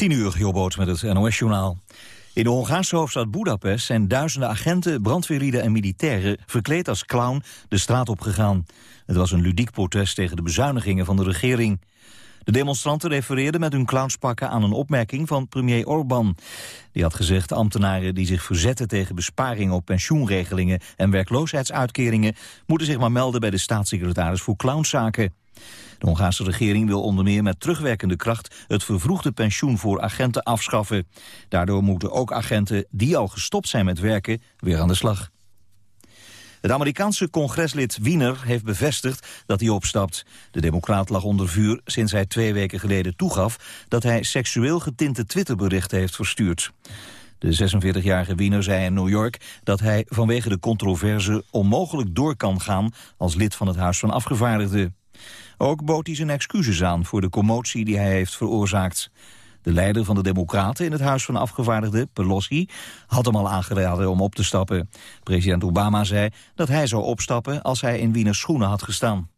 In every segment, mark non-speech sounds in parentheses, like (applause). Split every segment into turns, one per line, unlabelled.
10 uur, Jobboot met het NOS-journaal. In de Hongaarse hoofdstad Budapest zijn duizenden agenten, brandweerlieden en militairen verkleed als clown de straat opgegaan. Het was een ludiek protest tegen de bezuinigingen van de regering. De demonstranten refereerden met hun clownspakken aan een opmerking van premier Orbán. Die had gezegd ambtenaren die zich verzetten tegen besparingen op pensioenregelingen en werkloosheidsuitkeringen moeten zich maar melden bij de staatssecretaris voor clownszaken. De Hongaarse regering wil onder meer met terugwerkende kracht het vervroegde pensioen voor agenten afschaffen. Daardoor moeten ook agenten die al gestopt zijn met werken weer aan de slag. Het Amerikaanse congreslid Wiener heeft bevestigd dat hij opstapt. De democraat lag onder vuur sinds hij twee weken geleden toegaf... dat hij seksueel getinte Twitterberichten heeft verstuurd. De 46-jarige Wiener zei in New York dat hij vanwege de controverse onmogelijk door kan gaan als lid van het Huis van Afgevaardigden. Ook bood hij zijn excuses aan voor de commotie die hij heeft veroorzaakt. De leider van de Democraten in het Huis van Afgevaardigden, Pelosi, had hem al aangeraden om op te stappen. President Obama zei dat hij zou opstappen als hij in Wieners schoenen had gestaan.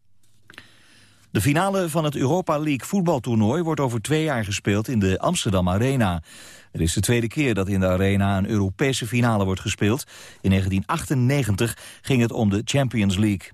De finale van het Europa League voetbaltoernooi wordt over twee jaar gespeeld in de Amsterdam Arena. Het is de tweede keer dat in de Arena een Europese finale wordt gespeeld. In 1998 ging het om de Champions League.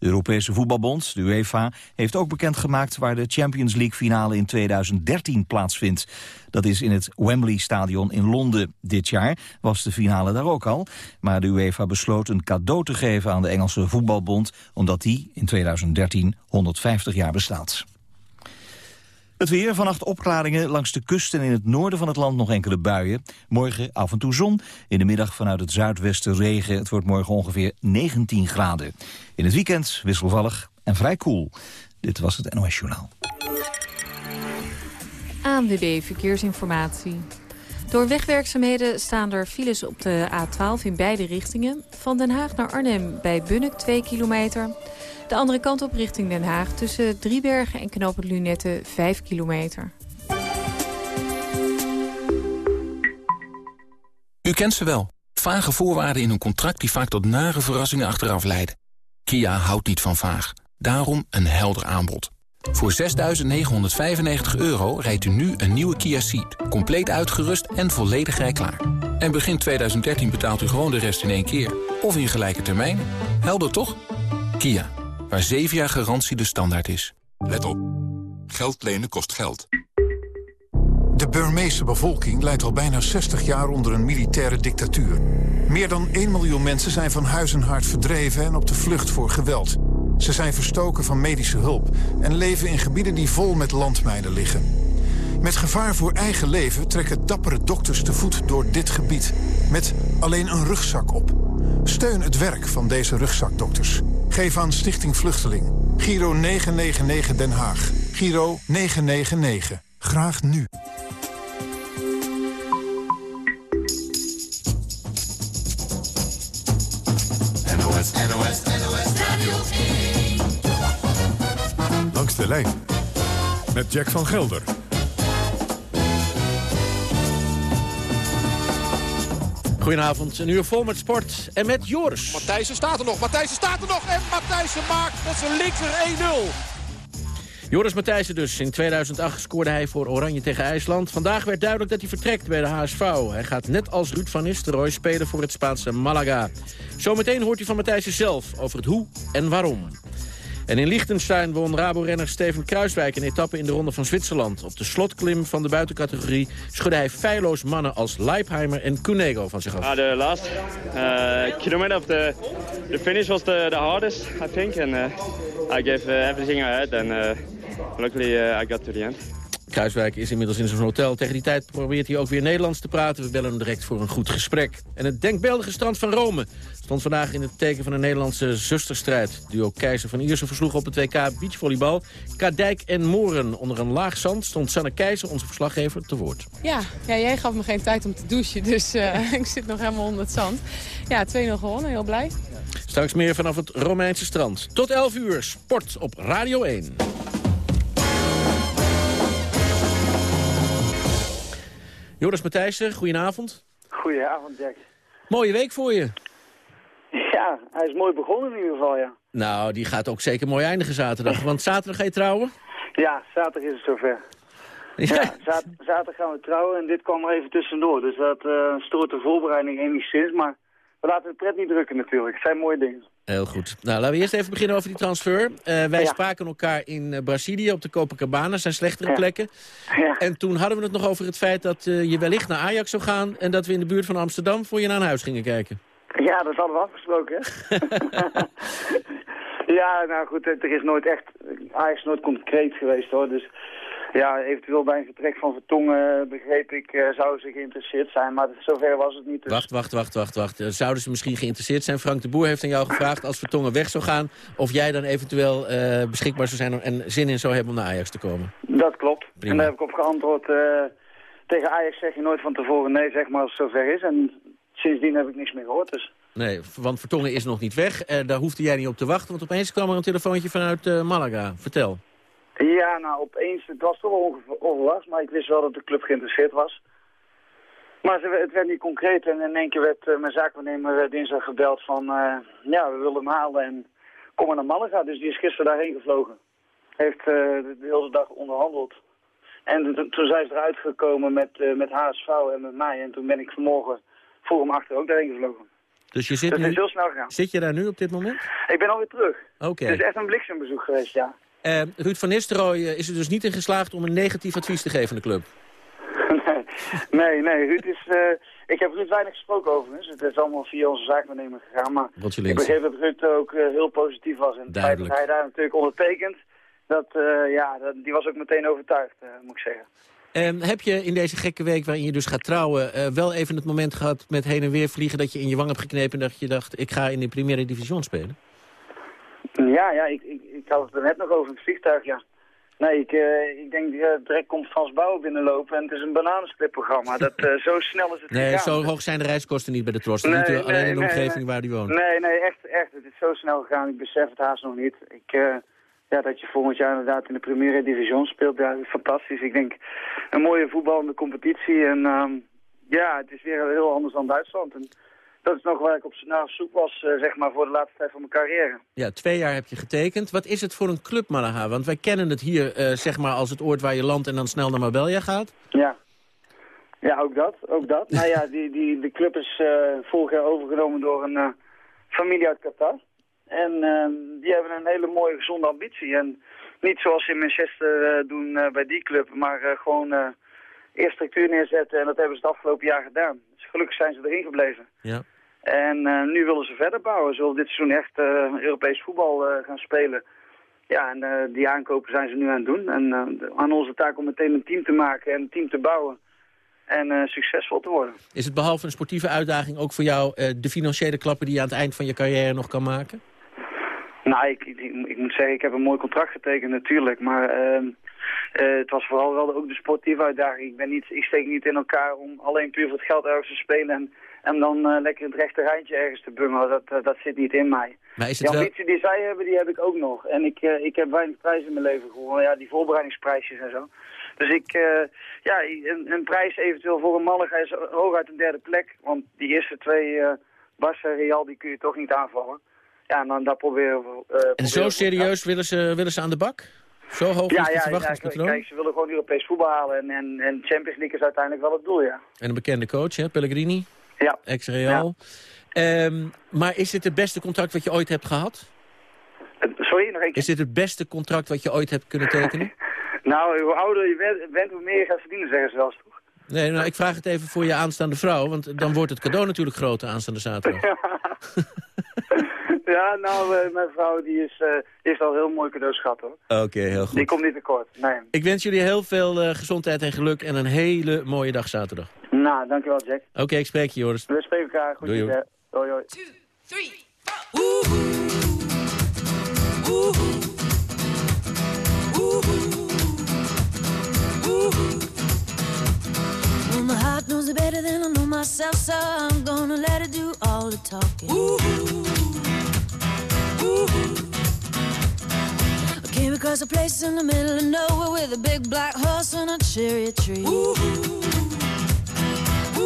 De Europese voetbalbond, de UEFA, heeft ook bekendgemaakt waar de Champions League finale in 2013 plaatsvindt. Dat is in het Wembley Stadion in Londen. Dit jaar was de finale daar ook al, maar de UEFA besloot een cadeau te geven aan de Engelse voetbalbond, omdat die in 2013 150 jaar bestaat. Het weer, vannacht opklaringen langs de kust en in het noorden van het land nog enkele buien. Morgen af en toe zon, in de middag vanuit het zuidwesten regen. Het wordt morgen ongeveer 19 graden. In het weekend wisselvallig en vrij koel. Dit was het NOS Journaal.
ANWB Verkeersinformatie. Door wegwerkzaamheden staan er files op de A12 in beide richtingen. Van Den Haag naar Arnhem bij Bunnik 2 kilometer... De andere kant op richting Den Haag tussen Driebergen en Knopen Lunette 5 kilometer.
U kent ze wel. Vage voorwaarden in een contract die vaak tot nare verrassingen achteraf leiden. Kia houdt niet van vaag. Daarom een helder aanbod. Voor 6.995 euro rijdt u nu een nieuwe Kia Ceed. Compleet uitgerust en volledig rijklaar. En begin 2013 betaalt u gewoon de rest in één keer. Of in gelijke termijn. Helder toch? Kia waar 7 jaar garantie de standaard is.
Let op. Geld lenen kost geld.
De Burmeese bevolking leidt al bijna 60 jaar onder een militaire dictatuur. Meer dan 1 miljoen mensen zijn van huis en hart verdreven en op de vlucht voor geweld. Ze zijn verstoken van medische hulp en leven in gebieden die vol met landmijnen liggen. Met gevaar voor eigen leven trekken dappere dokters te voet door dit gebied. Met alleen een rugzak op. Steun het werk van deze rugzakdokters. Geef aan Stichting Vluchteling. Giro 999 Den Haag. Giro 999. Graag nu.
NOS, NOS, NOS Radio 1.
Langs de lijn. Met Jack van Gelder.
Goedenavond, een uur vol met sport en met Joris.
Matthijssen staat er nog, Matthijssen staat er nog en Matthijssen maakt met zijn linker 1-0.
Joris Matthijssen dus. In 2008 scoorde hij voor Oranje tegen IJsland. Vandaag werd duidelijk dat hij vertrekt bij de HSV. Hij gaat net als Ruud van Nistelrooy spelen voor het Spaanse Malaga. Zometeen hoort hij van Matthijssen zelf over het hoe en waarom. En in Liechtenstein won Rabo-renner Steven Kruiswijk een etappe in de Ronde van Zwitserland. Op de slotklim van de buitencategorie schudde hij feilloos mannen als Leipheimer en Cunego van zich af.
Uh, the last uh, kilometer of the finish was the, the hardest, I think. And uh, I gave uh, everything I had and uh, luckily I got to the end.
Kruiswijk is inmiddels in zijn hotel. Tegen die tijd probeert hij ook weer Nederlands te praten. We bellen hem direct voor een goed gesprek. En het denkbeeldige strand van Rome stond vandaag in het teken van een Nederlandse zusterstrijd. Duo Keizer van Iersen versloeg op het WK beachvolleybal. Kadijk en Moren. Onder een laag zand stond Sanne Keizer, onze verslaggever, te woord.
Ja, ja jij gaf me geen tijd om te douchen, dus uh, (laughs) ik zit nog helemaal onder het zand. Ja, 2-0 gewonnen, heel blij.
Straks meer vanaf het Romeinse strand. Tot 11 uur, sport op Radio 1. Joris Matthijssen, goedenavond.
Goedenavond, Jack.
Mooie week voor je.
Ja, hij is mooi begonnen in ieder geval, ja.
Nou, die gaat ook zeker mooi eindigen zaterdag. Want zaterdag ga je trouwen?
Ja, zaterdag is het zover. Ja, zat- zaterdag gaan we trouwen en dit kwam er even tussendoor. Dus dat eh, stoort de voorbereiding enigszins. Maar we laten de pret niet drukken natuurlijk. Het zijn mooie dingen.
Heel goed. Nou, laten we eerst even beginnen over die transfer. Eh, wij
Ja.
spraken elkaar in eh, Brazilië op de Copacabana, zijn slechtere
Ja.
plekken.
Ja.
En toen hadden we het nog over het feit dat eh, je wellicht naar Ajax zou gaan... en dat we in de buurt van Amsterdam voor je naar een huis gingen kijken.
Ja, dat hadden we afgesproken, hè? (laughs) (laughs) ja, nou goed, er is nooit echt... Ajax is nooit concreet geweest, hoor. Dus ja, eventueel bij een vertrek van Vertongen, begreep ik, eh, zouden ze geïnteresseerd zijn. Maar zover was het niet. Dus...
Wacht, wacht, wacht, wacht, wacht. Eh, Zouden ze misschien geïnteresseerd zijn? Frank de Boer heeft aan jou gevraagd als Vertongen weg zou gaan... of jij dan eventueel eh, beschikbaar zou zijn en zin in zou hebben om naar Ajax te komen.
Dat klopt.
Prima.
En daar heb ik op geantwoord. eh, tegen Ajax zeg je nooit van tevoren nee, zeg maar, als het zover is. En sindsdien heb ik niks meer gehoord, dus...
Nee, want Vertongen is nog niet weg. Eh, daar hoefde jij niet op te wachten, want opeens kwam er een telefoontje vanuit eh, Malaga. Vertel.
Ja, nou, opeens, het was toch wel onverwachts, maar ik wist wel dat de club geïnteresseerd was. Maar ze- het werd niet concreet en in één keer werd eh, mijn zaakwaarnemer dinsdag gebeld van, eh, ja, we willen hem halen en kom maar naar Malaga. Dus die is gisteren daarheen gevlogen. Heeft eh, de, hele dag onderhandeld. En to- toen zijn ze eruit gekomen met, met HSV en met mij. En toen ben ik vanmorgen voor hem achter ook daarheen gevlogen.
Dus je zit
Dat
nu...
is heel snel gegaan.
Zit je daar nu op dit moment?
Ik ben alweer terug.
Oké.
Het is echt een bliksembezoek geweest, ja.
Eh, Ruud van Nistelrooy eh, is er dus niet in geslaagd om een negatief advies te geven aan de club. (laughs)
nee, nee, Ruud is... eh, ik heb Ruud weinig gesproken overigens. Het is allemaal via onze zaakwaarnemer gegaan. Maar ik begreep dat Ruud ook eh, heel positief was. En het feit dat hij daar natuurlijk ondertekent, dat, ja, dat, die was ook meteen overtuigd, moet ik zeggen.
Ehm, heb je in deze gekke week waarin je dus gaat trouwen... wel even het moment gehad met heen en weer vliegen... dat je in je wang hebt geknepen en dat je dacht... ik ga in de Primera Division spelen?
Ja, ja, ik, ik, ik had het er net nog over het vliegtuig, ja. Nee, ik, eh, ik denk, uh, direct komt Frans Bouwen binnenlopen en het is een bananensplitprogramma. Dat, eh, zo snel is het
Nee,
gegaan.
zo hoog zijn de reiskosten niet bij de Trost.
Nee,
niet eh, alleen
nee,
in de
nee,
omgeving
nee.
waar die woont.
Nee, nee, echt, echt. Het is zo snel gegaan. Ik besef het haast nog niet. Ik, eh, ja, dat je volgend jaar inderdaad in de Primera Division speelt, ja, dat is fantastisch. Ik denk een mooie voetballende competitie. En ehm, ja, het is weer heel anders dan Duitsland. En dat is nog waar ik op, naar op zoek was, eh, zeg maar, voor de laatste tijd van mijn carrière.
Ja, twee jaar heb je getekend. Wat is het voor een club, Malaha? Want wij kennen het hier eh, zeg maar als het oord waar je landt en dan snel naar Marbella gaat.
Ja. Ja, ook dat, ook dat. nou ja, die, die, de club is eh, vorig jaar overgenomen door een familie uit Qatar. En ehm, die hebben een hele mooie, gezonde ambitie. En niet zoals ze in Manchester doen bij die club, maar gewoon eerst structuur neerzetten. En dat hebben ze het afgelopen jaar gedaan. Dus gelukkig zijn ze erin gebleven.
Ja.
En eh, nu willen ze verder bouwen. Ze willen dit seizoen echt eh, Europees voetbal eh, gaan spelen. Ja, en die aankopen zijn ze nu aan het doen. En aan onze taak om meteen een team te maken en een team te bouwen. En succesvol te worden.
Is het behalve een sportieve uitdaging ook voor jou de financiële klappen die je aan het eind van je carrière nog kan maken?
Nou, ik, ik, ik moet zeggen, ik heb een mooi contract getekend natuurlijk. Maar ehm, eh, het was vooral wel ook de sportieve uitdaging. Ik, ben niet, ik steek niet in elkaar om alleen puur voor het geld ergens te spelen... en, en dan eh, lekker het rechte rijtje ergens te bungelen. Dat, eh, dat zit niet in mij.
Maar is
Die
het wel...
ambitie die zij hebben, die heb ik ook nog. En ik, eh, ik heb weinig prijzen in mijn leven gewonnen. Ja, die voorbereidingsprijsjes en zo. Dus ik, ja, een, een prijs eventueel voor een Malaga is hooguit een derde plek. Want die eerste twee, Barça en Real, die kun je toch niet aanvallen. Ja, en dan daar proberen we...
En zo serieus willen ze, willen ze aan de bak? Zo hoog
Ja,
is het
ja, ja,
verwachtingspatroon?
kijk, ze willen gewoon Europees voetbal halen. En, en, en Champions League is uiteindelijk wel het doel, ja.
En een bekende coach, hè? Pellegrini,
Ja.
ex-Real. Ehm, maar is dit het beste contract wat je ooit hebt gehad?
Eh, Sorry, nog één keer?
Is dit het beste contract wat je ooit hebt kunnen tekenen? (laughs)
Nou, hoe ouder je bent, bent, hoe meer je gaat verdienen, zeggen ze wel eens, toch?
Nee, nou, ik vraag het even voor je aanstaande vrouw, want dan wordt het cadeau natuurlijk groter aanstaande zaterdag. (laughs)
ja, nou, eh, mijn vrouw die is, eh, die heeft al heel mooi cadeaus gehad, hoor.
Oké, heel goed.
Die komt niet tekort, nee.
Ik wens jullie heel veel eh, gezondheid en geluk en een hele mooie dag zaterdag.
Nou, dankjewel, Jack.
Oké, ik spreek je, Joris.
We spreken elkaar. Goed
Doei,
idee. Hoi, hoi.
Well, my heart knows it better than I know myself, so I'm gonna let it do all the talking. I came across a place in the middle of nowhere with a big black horse and a cherry tree.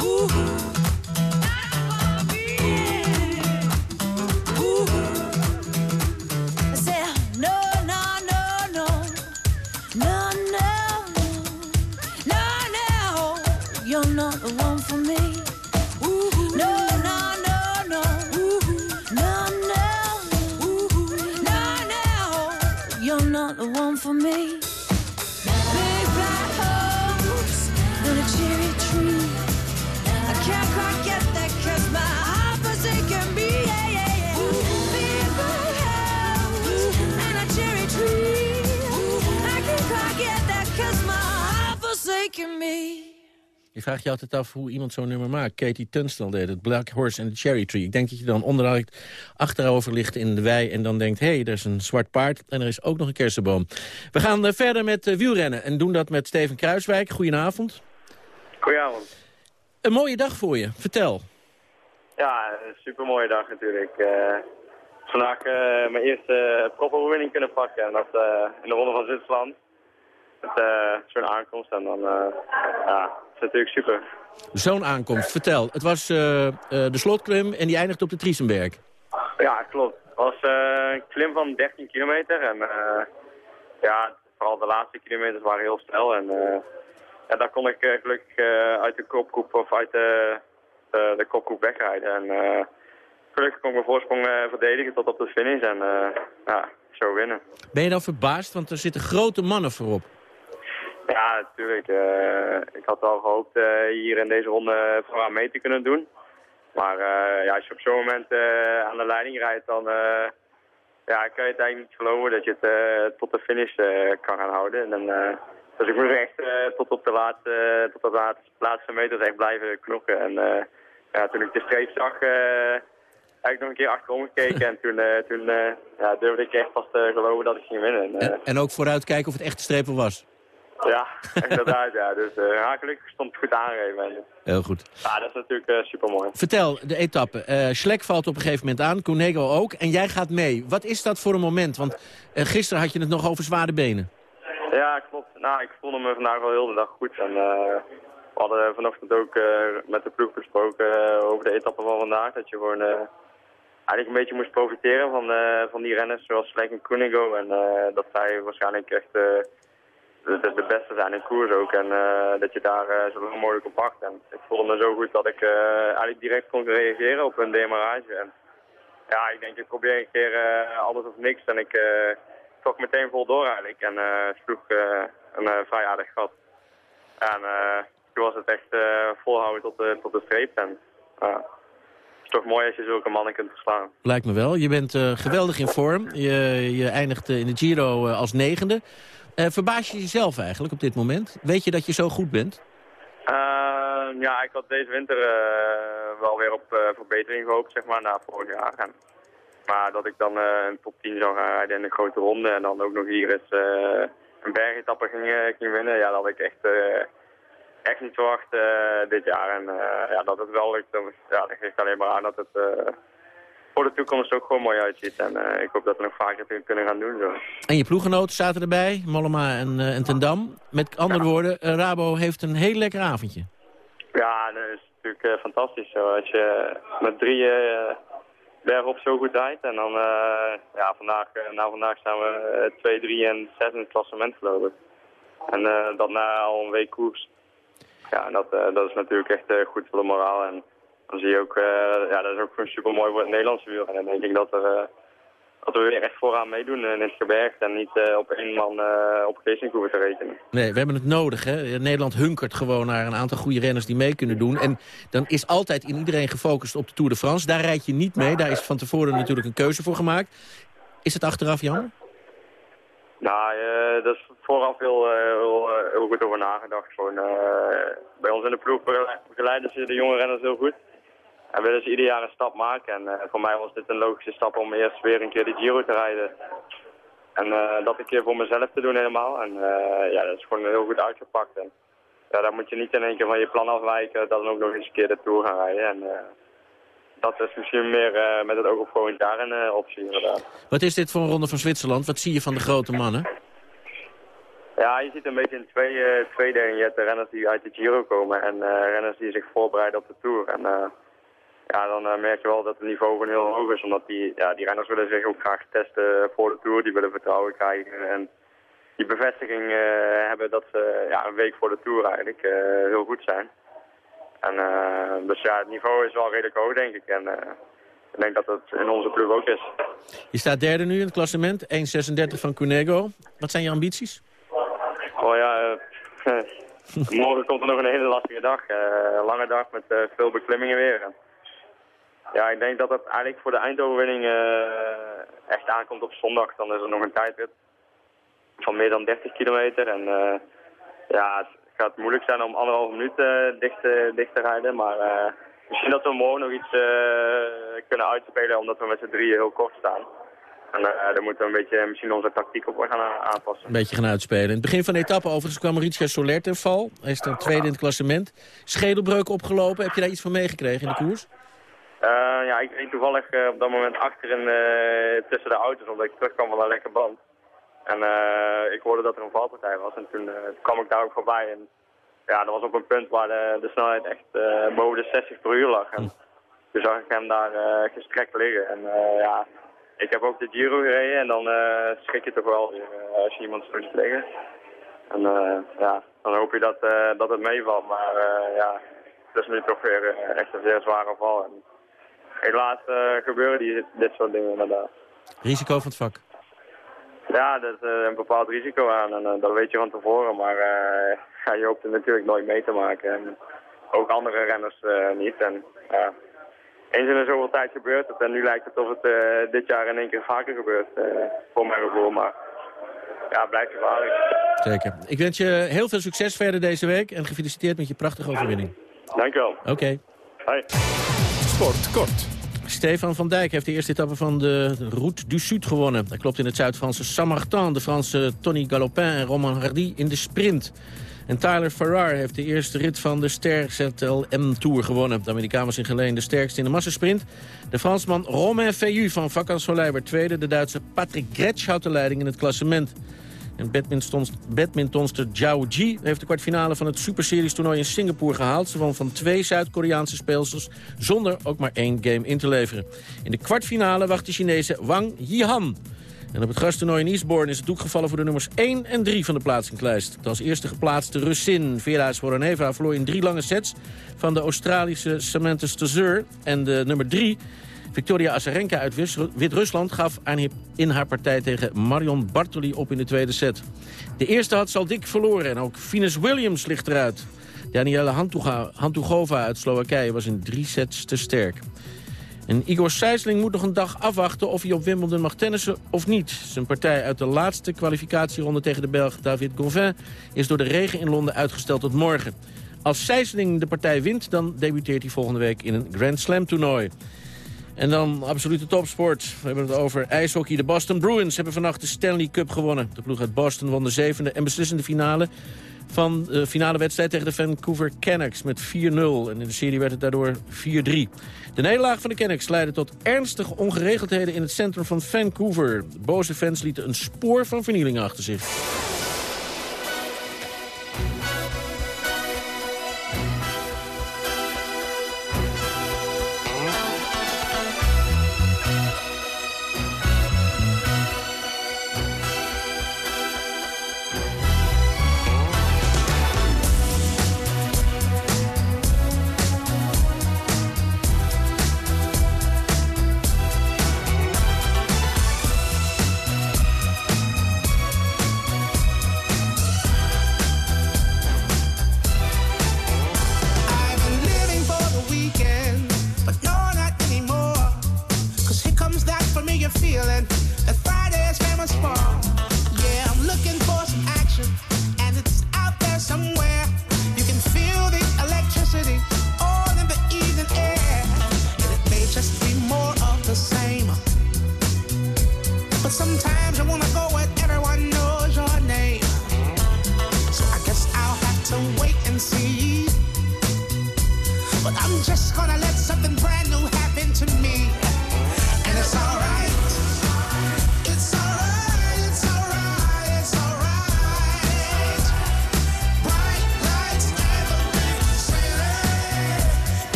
Oeh.
Je vraagt je altijd af hoe iemand zo'n nummer maakt. Katie Tunstall deed het, Black Horse and the Cherry Tree. Ik denk dat je dan onderuit achterover ligt in de wei... en dan denkt, hé, hey, er is een zwart paard en er is ook nog een kersenboom. We gaan eh, verder met eh, wielrennen en doen dat met Steven Kruiswijk. Goedenavond.
Goedenavond.
Een mooie dag voor je, vertel.
Ja, een supermooie dag natuurlijk. Eh, vandaag mijn eerste profoverwinning kunnen pakken. En dat in de Ronde van Zwitserland. Met eh, zo'n aankomst. En dan, eh, ja, dat is natuurlijk super.
Zo'n aankomst, vertel. Het was eh, de slotklim en die eindigt op de Triesenberg.
Ja, klopt. Het was een klim van 13 kilometer. En ja, vooral de laatste kilometers waren heel snel. En ja, daar kon ik gelukkig uit de kopgroep of uit de, de, de kopgroep wegrijden. En gelukkig kon ik mijn voorsprong eh, verdedigen tot op de finish. En ja, zo winnen.
Ben je dan verbaasd, want er zitten grote mannen voorop.
Ja, natuurlijk. eh, ik had wel gehoopt eh, hier in deze ronde vooraan mee te kunnen doen. Maar eh, ja, als je op zo'n moment aan de leiding rijdt, dan ja, kan je het eigenlijk niet geloven dat je het tot de finish kan gaan houden. En, dan, dus ik moest echt tot op de laatste, tot op de laatste, meters echt blijven knokken. En ja, toen ik de streep zag, heb ik nog een keer achterom gekeken. en toen, toen ja, durfde ik echt vast te geloven dat ik ging winnen. En,
En, en ook vooruitkijken of het echt de strepen was.
Ja, inderdaad, ja. Dus eh, ja, gelukkig stond het goed aangegeven. En,
Heel goed.
ja, dat is natuurlijk eh, super mooi.
Vertel, de etappe. Eh Schlek valt op een gegeven moment aan, Cunego ook. En jij gaat mee. Wat is dat voor een moment? Want eh, gisteren had je het nog over zware benen.
Ja, klopt. Nou, ik voelde me vandaag wel heel de dag goed. En eh, we hadden vanochtend ook eh, met de ploeg besproken eh, over de etappe van vandaag. Dat je gewoon eh, eigenlijk een beetje moest profiteren van, eh, van die renners zoals Slek en Koenigo. En eh, dat zij waarschijnlijk echt eh, de, de, de beste zijn in koers ook. En eh, dat je daar eh, zo lang mogelijk op wacht. En ik voelde me zo goed dat ik eh, eigenlijk direct kon reageren op een demarrage. En ja, ik denk ik probeer een keer alles of niks. En ik toch meteen vol door eigenlijk. En sloeg een vrij aardig gat. En toen was het echt volhouden tot de, tot de streep. En het is toch mooi als je zulke mannen kunt verslaan.
Lijkt me wel. Je bent geweldig in vorm. Je, je eindigt in de Giro als negende. Eh, verbaas je jezelf eigenlijk op dit moment? Weet je dat je zo goed bent?
Eh, ja, ik had deze winter eh, wel weer op verbetering gehoopt, zeg maar, na vorig jaar. En, maar dat ik dan een top 10 zou gaan rijden in de grote ronde en dan ook nog hier eens een bergetappe ging, winnen, ja, dat had ik echt, echt niet verwacht dit jaar. En ja, dat het wel lukt, ja, dat geeft alleen maar aan dat het voor de toekomst ook gewoon mooi uitziet. En eh, ik hoop dat we nog vaker kunnen gaan doen. Zo.
En je ploeggenoten zaten erbij, Mollema en, eh, en Ten Dam. Met andere woorden, eh, Rabo heeft een heel lekker avondje.
Ja, dat is natuurlijk fantastisch. Zo. Als je met drieën bergop zo goed rijdt. En dan, ja, vandaag, na vandaag staan we 2, 3 en 6 in het klassement geloof ik. En dat na al een week koers. Ja, en dat, dat is natuurlijk echt goed voor de moraal. En dan zie je ook, eh, ja, dat is ook super mooi voor het Nederlandse wiel. En dan denk ik dat, er, eh, dat we weer echt vooraan meedoen in het gebergte. En niet eh, op één man eh, op Geesink hoeven te rekenen.
Nee, we hebben het nodig. Hè? Nederland hunkert gewoon naar een aantal goede renners die mee kunnen doen. En dan is altijd in iedereen gefocust op de Tour de France. Daar rijd je niet mee. Daar is van tevoren natuurlijk een keuze voor gemaakt. Is het achteraf jammer?
Nou, eh dat is vooraf heel, eh, heel, eh, heel goed over nagedacht. Gewoon, eh, bij ons in de ploeg begeleiden ze de jonge renners heel goed. En willen ze ieder jaar een stap maken. En eh, voor mij was dit een logische stap om eerst weer een keer de Giro te rijden. En eh, dat een keer voor mezelf te doen helemaal. En eh, ja, dat is gewoon heel goed uitgepakt. En ja, daar moet je niet in één keer van je plan afwijken. Dat dan ook nog eens een keer de Tour gaan rijden. En dat is misschien meer met het oog op volgend jaar een optie inderdaad.
Wat is dit voor een ronde van Zwitserland? Wat zie je van de grote mannen?
Ja, je ziet een beetje een twee, tweedeling. Je hebt de renners die uit de Giro komen en renners die zich voorbereiden op de Tour. En ja, dan eh, merk je wel dat het niveau gewoon heel hoog is. Omdat die, ja, die renners willen zich ook graag testen voor de Tour. Die willen vertrouwen krijgen en die bevestiging eh, hebben dat ze ja, een week voor de Tour eigenlijk eh, heel goed zijn. En, eh, dus ja, het niveau is wel redelijk hoog, denk ik. En eh, ik denk dat het in onze ploeg ook is.
Je staat derde nu in het klassement, 1.36 van Cunego. Wat zijn je ambities?
Oh ja, eh, (laughs) morgen komt er nog een hele lastige dag. eh, lange dag met eh, veel beklimmingen weer. Ja, ik denk dat het eigenlijk voor de eindoverwinning eh, echt aankomt op zondag. Dan is er nog een tijdrit van meer dan 30 kilometer. En eh, ja, het gaat moeilijk zijn om anderhalve minuut eh, dicht, te rijden. Maar misschien dat we morgen nog iets kunnen uitspelen, omdat we met z'n drieën heel kort staan. En daar moeten we een beetje misschien onze tactiek op gaan aanpassen.
Een beetje gaan uitspelen. In het begin van de etappe overigens kwam Mauritia Soler ten val. Hij dan tweede in het klassement. Schedelbreuk opgelopen. Heb je daar iets van meegekregen in de koers?
Eh, ja, ik reed toevallig eh, op dat moment achterin eh, tussen de auto's, omdat ik terugkwam van een lekker band. En eh, ik hoorde dat er een valpartij was en toen kwam ik daar ook voorbij. En ja, dat was op een punt waar de, de snelheid echt boven de 60 per uur lag. En toen zag ik hem daar gestrekt liggen. En ja, ik heb ook de Giro gereden en dan schrik je toch wel als je iemand zo ziet liggen. En ja, dan hoop je dat, dat het meevalt. Maar ja, het is nu toch weer echt een zeer zware val. En helaas eh, gebeuren die, dit soort dingen inderdaad.
Risico van het vak.
Ja, dat is eh, een bepaald risico aan en eh, dat weet je van tevoren. Maar ja, je hoopt er natuurlijk nooit mee te maken. En ook andere renners niet. En ja, eens in de zoveel tijd gebeurt het. En nu lijkt het of het dit jaar in één keer vaker gebeurt, voor mijn gevoel. Maar ja, het blijft gevaarlijk.
Zeker. Ik wens je heel veel succes verder deze week. En gefeliciteerd met je prachtige overwinning.
Dankjewel.
Oké.
Hoi.
Sport kort.
Stefan van Dijk heeft de eerste etappe van de Route du Sud gewonnen. Hij klopt in het Zuid-Franse Saint-Martin de Franse Tony Galopin en Roman Hardy in de sprint. En Tyler Farrar heeft de eerste rit van de Ster ZLM Tour gewonnen. De Amerikaan was in geleen de sterkste in de massasprint. De Fransman Romain Feillu van Vacan Soleil werd tweede. De Duitse Patrick Gretsch houdt de leiding in het klassement. En badmintonst- badmintonster Zhao Ji heeft de kwartfinale van het Super Series toernooi in Singapore gehaald. Ze won van twee Zuid-Koreaanse speelsters zonder ook maar één game in te leveren. In de kwartfinale wacht de Chinese Wang Yihan. En op het grastoernooi in Eastbourne is het doek gevallen voor de nummers 1 en 3 van de plaatsingslijst. De als eerste geplaatste Russin Vera Svoroneva verloor in drie lange sets van de Australische Samantha Stosur. En de nummer 3 Victoria Azarenka uit Wit-Rusland gaf aan- in haar partij tegen Marion Bartoli op in de tweede set. De eerste had Saldik verloren en ook Venus Williams ligt eruit. Hantuga- Hantugova uit Slowakije was in drie sets te sterk. En Igor Sijsling moet nog een dag afwachten of hij op Wimbledon mag tennissen of niet. Zijn partij uit de laatste kwalificatieronde tegen de Belg David Gauvin... is door de regen in Londen uitgesteld tot morgen. Als Sijsling de partij wint, dan debuteert hij volgende week in een Grand Slam toernooi. En dan absolute topsport. We hebben het over ijshockey. De Boston Bruins hebben vannacht de Stanley Cup gewonnen. De ploeg uit Boston won de zevende en beslissende finale
van de finale wedstrijd tegen de Vancouver Canucks met 4-0. En in de serie werd het daardoor 4-3. De nederlaag van de Canucks leidde tot ernstige ongeregeldheden in het centrum van Vancouver. Boze fans lieten een spoor van vernieling achter zich.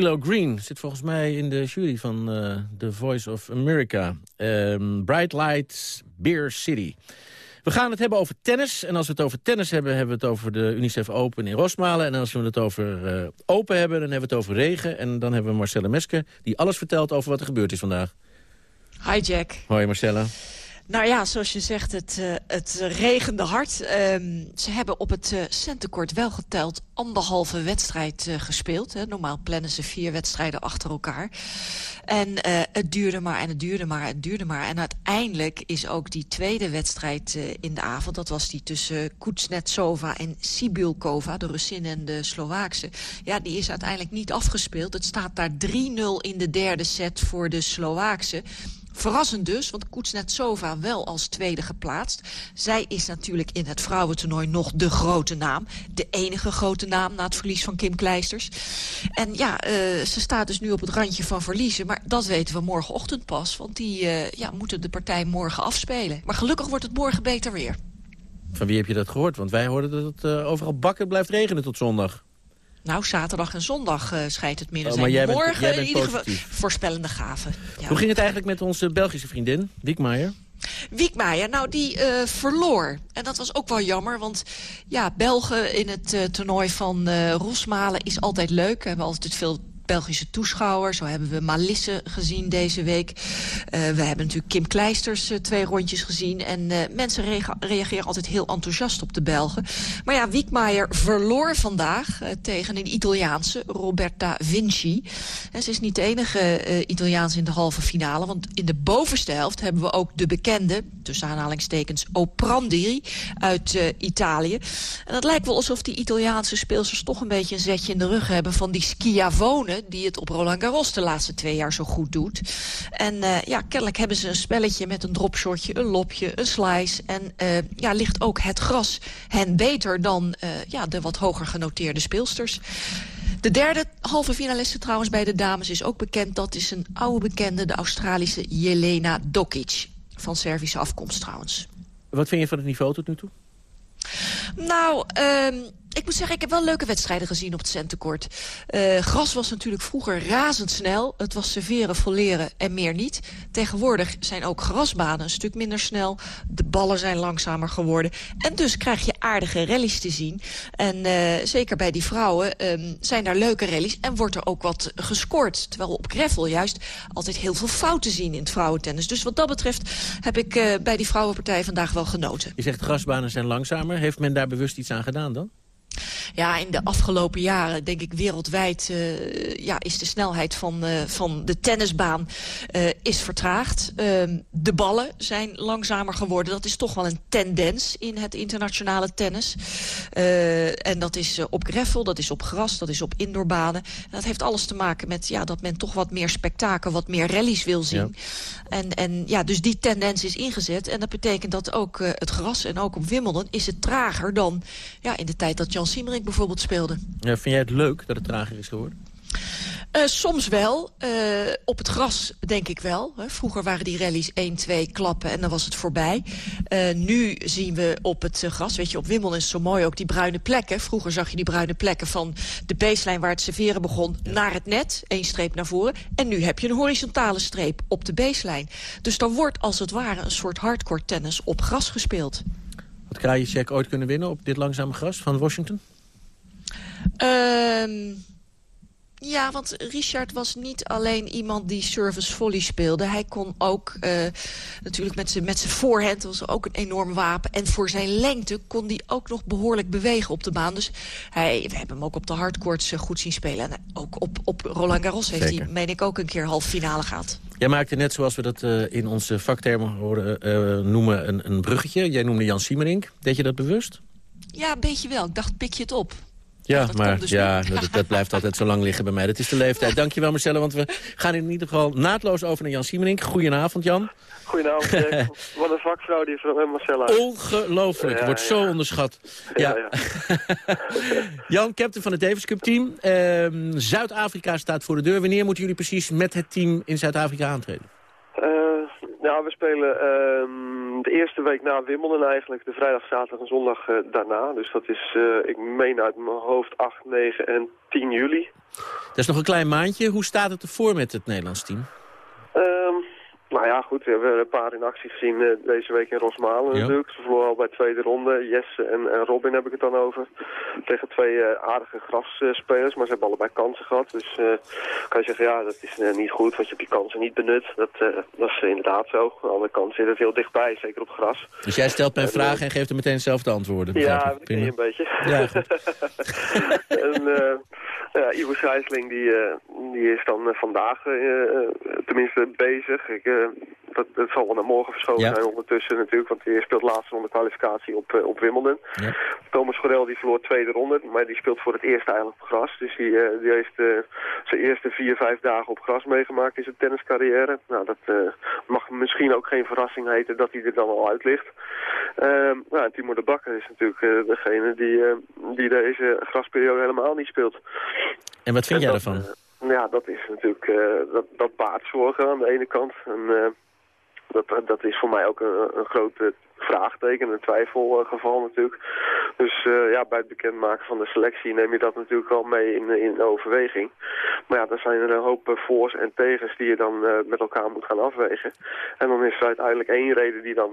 CeeLo Green zit volgens mij in de jury van eh, The Voice of America. Ehm, Bright Lights, Beer City. We gaan het hebben over tennis. En als we het over tennis hebben, hebben we het over de UNICEF Open in Rosmalen. En als we het over eh, Open hebben, dan hebben we het over regen. En dan hebben we Marcelle Meske, die alles vertelt over wat er gebeurd is vandaag.
Hi Jack.
Hoi Marcella.
Nou ja, zoals je zegt, het, eh, het regende hard. Ehm, ze hebben op het uh, centenkort wel geteld anderhalve wedstrijd eh, gespeeld. Hè. Normaal plannen ze vier wedstrijden achter elkaar. En eh, het duurde maar en het duurde maar en het duurde maar. En uiteindelijk is ook die tweede wedstrijd eh, in de avond... dat was die tussen Kuznetsova en Sibylkova, de Russin en de Slovaakse... ja, die is uiteindelijk niet afgespeeld. Het staat daar 3-0 in de derde set voor de Slovaakse... Verrassend dus, want Kuznetsova wel als tweede geplaatst. Zij is natuurlijk in het vrouwentoernooi nog de grote naam. De enige grote naam na het verlies van Kim Kleisters. En ja, uh, ze staat dus nu op het randje van verliezen. Maar dat weten we morgenochtend pas. Want die uh, ja, moeten de partij morgen afspelen. Maar gelukkig wordt het morgen beter weer.
Van wie heb je dat gehoord? Want wij hoorden dat het eh, overal bakken blijft regenen tot zondag.
Nou, zaterdag en zondag eh schijnt het midden
Oh,
zijn.
maar jij bent-
Morgen
jij bent
in ieder geval voorspellende gaven. Ja.
Hoe ging het eigenlijk met onze Belgische vriendin, Wiekmaier?
Wiekmaier, nou die eh, verloor. En dat was ook wel jammer, want ja, Belgen in het eh, toernooi van eh, Rosmalen is altijd leuk. We hebben altijd veel Belgische toeschouwers. Zo hebben we Malisse gezien deze week. Eh, we hebben natuurlijk Kim Kleisters eh, twee rondjes gezien. En eh, mensen rea- reageren altijd heel enthousiast op de Belgen. Maar ja, Wiekmaier verloor vandaag tegen een Italiaanse, Roberta Vinci. En ze is niet de enige Italiaanse in de halve finale. Want in de bovenste helft hebben we ook de bekende, tussen aanhalingstekens, Oprandiri uit Italië. En het lijkt wel alsof die Italiaanse speelsters toch een beetje een zetje in de rug hebben van die Schiavone, die het op Roland Garros de laatste twee jaar zo goed doet. En eh, ja, kennelijk hebben ze een spelletje met een dropshotje, een lopje, een slice. En eh, ja, ligt ook het gras hen beter dan eh, ja, de wat hoger genoteerde speelsters. De derde halve finaliste trouwens bij de dames is ook bekend. Dat is een oude bekende, de Australische Jelena Dokic. Van Servische afkomst trouwens.
Wat vind je van het niveau tot nu toe?
Nou, ehm, ik moet zeggen, ik heb wel leuke wedstrijden gezien op het centenkort. Eh, gras was natuurlijk vroeger razendsnel. Het was serveren, volleren en meer niet. Tegenwoordig zijn ook grasbanen een stuk minder snel. De ballen zijn langzamer geworden. En dus krijg je aardige rallies te zien. En eh, zeker bij die vrouwen ehm, zijn daar leuke rallies. En wordt er ook wat gescoord. Terwijl op gravel juist altijd heel veel fouten zien in het vrouwentennis. Dus wat dat betreft heb ik eh, bij die vrouwenpartij vandaag wel genoten.
Je zegt grasbanen zijn langzamer. Heeft men daar bewust iets aan gedaan dan?
Ja, in de afgelopen jaren, denk ik wereldwijd, eh, ja, is de snelheid van, eh, van de tennisbaan eh, is vertraagd. Ehm, de ballen zijn langzamer geworden. Dat is toch wel een tendens in het internationale tennis. En dat is op gravel, dat is op gras, dat is op indoorbanen. En dat heeft alles te maken met ja, dat men toch wat meer spektakel, wat meer rallies wil zien. En, en ja, dus die tendens is ingezet. En dat betekent dat ook het gras en ook op Wimbledon is het trager dan ja, in de tijd dat Jan Siemerink bijvoorbeeld speelde.
Ja, vind jij het leuk dat het trager is geworden?
Eh, soms wel. Eh, op het gras denk ik wel. Hè. Vroeger waren die rallies 1, 2 klappen en dan was het voorbij. Eh, nu zien we op het gras, weet je, op Wimbledon is het zo mooi ook die bruine plekken. Vroeger zag je die bruine plekken van de baseline waar het serveren begon naar het net. één streep naar voren. En nu heb je een horizontale streep op de baseline. Dus dan wordt als het ware een soort hardcore tennis op gras gespeeld.
Had Krajicek ooit kunnen winnen op dit langzame gras van Washington?
Ehm ja, want Richard was niet alleen iemand die service volley speelde. Hij kon ook eh, natuurlijk met zijn met zijn voorhand, dat was ook een enorm wapen. En voor zijn lengte kon hij ook nog behoorlijk bewegen op de baan. Dus hij, we hebben hem ook op de hardcourts eh, goed zien spelen. En ook op, op Roland Garros heeft
Zeker.
hij, meen ik, ook een keer halve finale gehaald.
Jij maakte net, zoals we dat eh, in onze vaktermen horen noemen, een, een bruggetje. Jij noemde Jan Siemerink. Deed je dat bewust?
Ja, een beetje wel. Ik dacht, pik je het op.
Ja,
dat
maar
dus
ja, dat, dat blijft altijd zo lang liggen bij mij. Dat is de leeftijd. Dankjewel Marcelle, want we gaan in ieder geval naadloos over naar Jan Siemerink. Goedenavond Jan.
Goedenavond, Jack. (laughs) Wat een vakvrouw die van Marcella.
Ongelooflijk,
Ja,
wordt
ja.
zo onderschat. Ja. (laughs) Jan, captain van het Davis Cup team. Ehm, Zuid-Afrika staat voor de deur. Wanneer moeten jullie precies met het team in Zuid-Afrika aantreden?
Eh, nou, we spelen ehm, de eerste week na Wimbledon eigenlijk. De vrijdag, zaterdag en zondag eh, daarna. Dus dat is, eh, ik meen uit mijn hoofd, 8, 9 en 10 juli.
Dat is nog een klein maandje. Hoe staat het ervoor met het Nederlands team?
Nou ja, goed. We hebben een paar in actie gezien eh, deze week in Rosmalen
Ja.
natuurlijk. Ze verloren al bij de tweede ronde. Jesse en, en Robin heb ik het dan over. Tegen twee eh, aardige grasspelers, maar ze hebben allebei kansen gehad. Dus eh, kan je zeggen, ja, dat is niet goed, want je hebt je kansen niet benut. Dat, dat is inderdaad zo. Aan de andere kant zit het heel dichtbij, zeker op gras.
Dus jij stelt mij
En, eh,
vragen en geeft er meteen zelf de antwoorden.
Ja, dat ken je een beetje.
Ja, (laughs)
en ja, Ivo Scheisling die, eh, die is dan eh, vandaag eh, tenminste bezig. Ik, dat, dat zal wel naar morgen verschoven
Ja.
zijn ondertussen natuurlijk, want hij speelt laatste ronde kwalificatie op, op Wimbledon.
Ja.
Thomas Gorel die verloor tweede ronde, maar die speelt voor het eerst eigenlijk op gras. Dus die, die heeft zijn eerste vier, vijf dagen op gras meegemaakt in zijn tenniscarrière. Nou, dat mag misschien ook geen verrassing heten dat hij er dan al uit ligt. Ehm, nou, Timo de Bakker is natuurlijk degene die, die deze grasperiode helemaal niet speelt.
En wat vind
En
jij
dat,
daarvan?
eh, ja, dat is natuurlijk, eh, dat, dat baart zorgen aan de ene kant. En, eh, dat, dat is voor mij ook een, een grote vraagteken, een twijfelgeval natuurlijk. Dus ja, bij het bekendmaken van de selectie neem je dat natuurlijk wel mee in, in overweging. Maar ja, dan zijn er een hoop voor's en tegens die je dan met elkaar moet gaan afwegen. En dan is er uiteindelijk één reden die dan,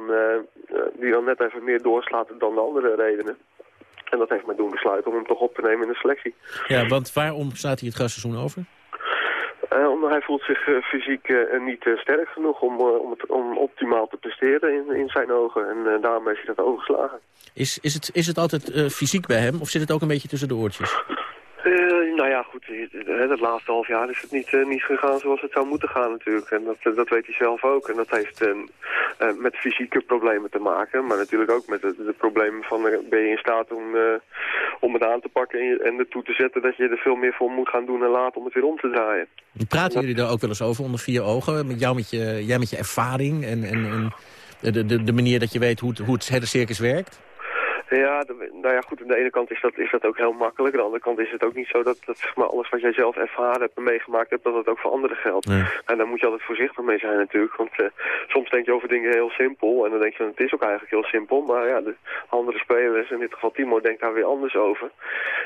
die dan net even meer doorslaat dan de andere redenen. En dat heeft mij doen besluiten om hem toch op te nemen in de selectie.
Ja, want waarom staat hij het gastseizoen over?
Uh, omdat hij voelt zich uh, fysiek uh, niet sterk genoeg om, om, het, om optimaal te presteren in, in zijn ogen. En daarom heeft hij dat overgeslagen.
Is, is, het, is het altijd fysiek bij hem of zit het ook een beetje tussen de oortjes?
Uh, nou ja, goed, het laatste half jaar is het niet, niet gegaan zoals het zou moeten gaan natuurlijk. En dat, dat weet hij zelf ook. En dat heeft met fysieke problemen te maken. Maar natuurlijk ook met de, de problemen van ben je in staat om, om het aan te pakken en, en ertoe te zetten dat je er veel meer voor moet gaan doen en laten om het weer om te draaien.
Praten jullie daar ook wel eens over onder vier ogen? Met jou met je, jij met je ervaring en, en, en de, de, de manier dat je weet hoe het, hoe het hele circus werkt?
Ja, de, nou ja, goed, aan de ene kant is dat, is dat ook heel makkelijk. Aan de andere kant is het ook niet zo dat, dat zeg maar, alles wat jij zelf ervaren hebt en meegemaakt hebt, dat dat ook voor anderen geldt. Nee. En daar moet je altijd voorzichtig mee zijn natuurlijk. Want uh, soms denk je over dingen heel simpel en dan denk je, het is ook eigenlijk heel simpel. Maar ja, de andere spelers, in dit geval Timo, denkt daar weer anders over.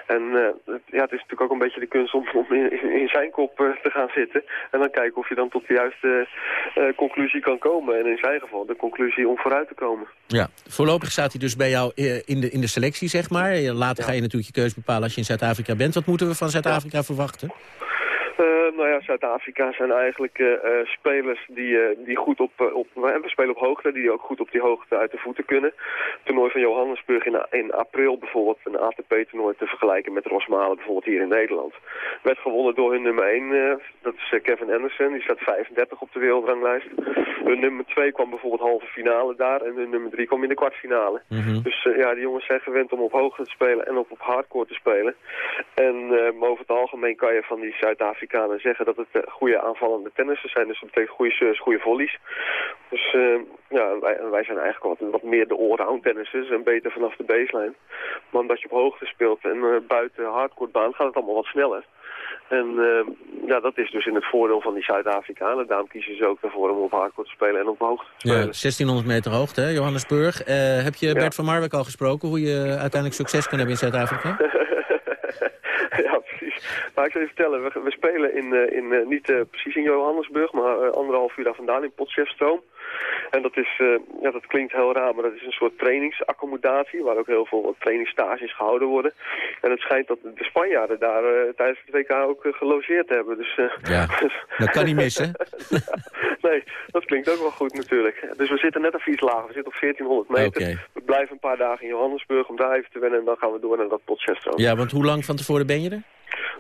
En uh, ja, het is natuurlijk ook een beetje de kunst om, om in, in, zijn kop uh, te gaan zitten. En dan kijken of je dan tot de juiste conclusie kan komen. En in zijn geval de conclusie om vooruit te komen.
Ja, voorlopig staat hij dus bij jou in de, in de selectie, zeg maar. Later ga je natuurlijk je keuze bepalen als je in Zuid-Afrika bent. Wat moeten we van Zuid-Afrika ja. verwachten?
Uh, nou ja, Zuid-Afrika zijn eigenlijk uh, uh, spelers die, die goed op, op... We spelen op hoogte, die ook goed op die hoogte uit de voeten kunnen. Het toernooi van Johannesburg in, in april bijvoorbeeld, een ATP-toernooi te vergelijken met Rosmalen bijvoorbeeld hier in Nederland. Werd gewonnen door hun nummer 1, dat is Kevin Anderson, die staat 35 op de wereldranglijst. Hun nummer 2 kwam bijvoorbeeld halve finale daar en hun nummer 3 kwam in de kwartfinale. Mm -hmm. Dus ja, die jongens zijn gewend om op hoogte te spelen en op, op hardcore te spelen. En over het algemeen kan je van die Zuid-Afrika Amerikanen zeggen dat het uh, goede aanvallende tennissers zijn. Dus dat betekent goede serves, goede volleys. Dus uh, ja, wij, wij, zijn eigenlijk wat, wat meer de allround tennissers en beter vanaf de baseline. Maar omdat je op hoogte speelt en uh, buiten hardcourt baan gaat het allemaal wat sneller. En ja, dat is dus in het voordeel van die Zuid-Afrikanen. Daarom kiezen ze ook ervoor om op hardcourt te spelen en op hoogte te spelen.
Ja, 1600 meter hoogte, hè, Johannesburg. heb je Bert ja. van Marwijk al gesproken hoe je uiteindelijk succes kan hebben in Zuid-Afrika? (laughs) (laughs)
ja. Maar ik zal je vertellen, we, we spelen in, uh, in uh, niet uh, precies in Johannesburg, maar anderhalf uur daar vandaan in Potchefstroom. En dat, is, ja, dat klinkt heel raar, maar dat is een soort trainingsaccommodatie... waar ook heel veel trainingsstages gehouden worden. En het schijnt dat de Spanjaarden daar tijdens het WK ook gelogeerd hebben. Dus,
ja, (laughs) dat kan niet missen. (laughs)
nee, dat klinkt ook wel goed natuurlijk. Dus we zitten net even iets lager. We zitten op 1400 meter. Okay. We blijven een paar dagen in Johannesburg om daar even te wennen... en dan gaan we door naar dat Potchefstroom.
Ja, want hoe lang van tevoren ben je er?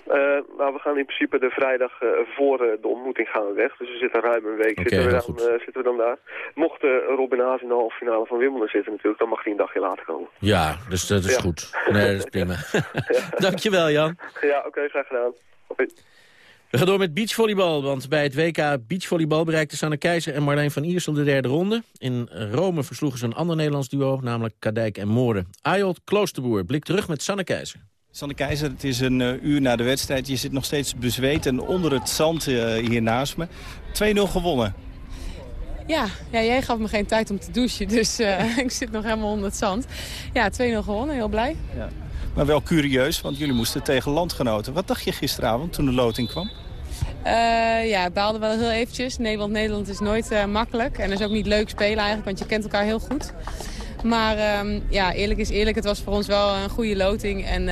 Uh, nou, we gaan in principe de vrijdag uh, voor uh, de ontmoeting gaan we weg. Dus we zitten ruim een week
okay,
zitten, we dan, zitten we dan daar. Mocht Robin Haas in de halve finale van Wimbledon zitten natuurlijk, dan mag hij een dagje later komen.
Ja, dus dat is ja. goed. Nee, dat is (laughs) prima. (laughs) Dankjewel Jan.
Ja, oké, okay, graag gedaan. Hoi.
We gaan door met beachvolleybal, want bij het WK beachvolleybal bereikten Sanne Keizer en Marlijn van Iersel de derde ronde. In Rome versloegen ze een ander Nederlands duo, namelijk Kadijk en Moorden. Ayolt Kloosterboer blikt terug met Sanne Keizer.
Sanne Keizer, het is een uh, uur na de wedstrijd. Je zit nog steeds bezweet en onder het zand uh, hier naast me. 2-0 gewonnen.
Ja, ja, jij gaf me geen tijd om te douchen, (laughs) dus uh, ik zit nog helemaal onder het zand. Ja, 2-0 gewonnen, heel blij. Ja.
Maar wel curieus, want jullie moesten tegen landgenoten. Wat dacht je gisteravond toen de loting kwam?
ja, ik baalde wel heel eventjes. Nederland-Nederland is nooit makkelijk. En is ook niet leuk spelen eigenlijk, want je kent elkaar heel goed. Maar um, ja, eerlijk is eerlijk, het was voor ons wel een goede loting. En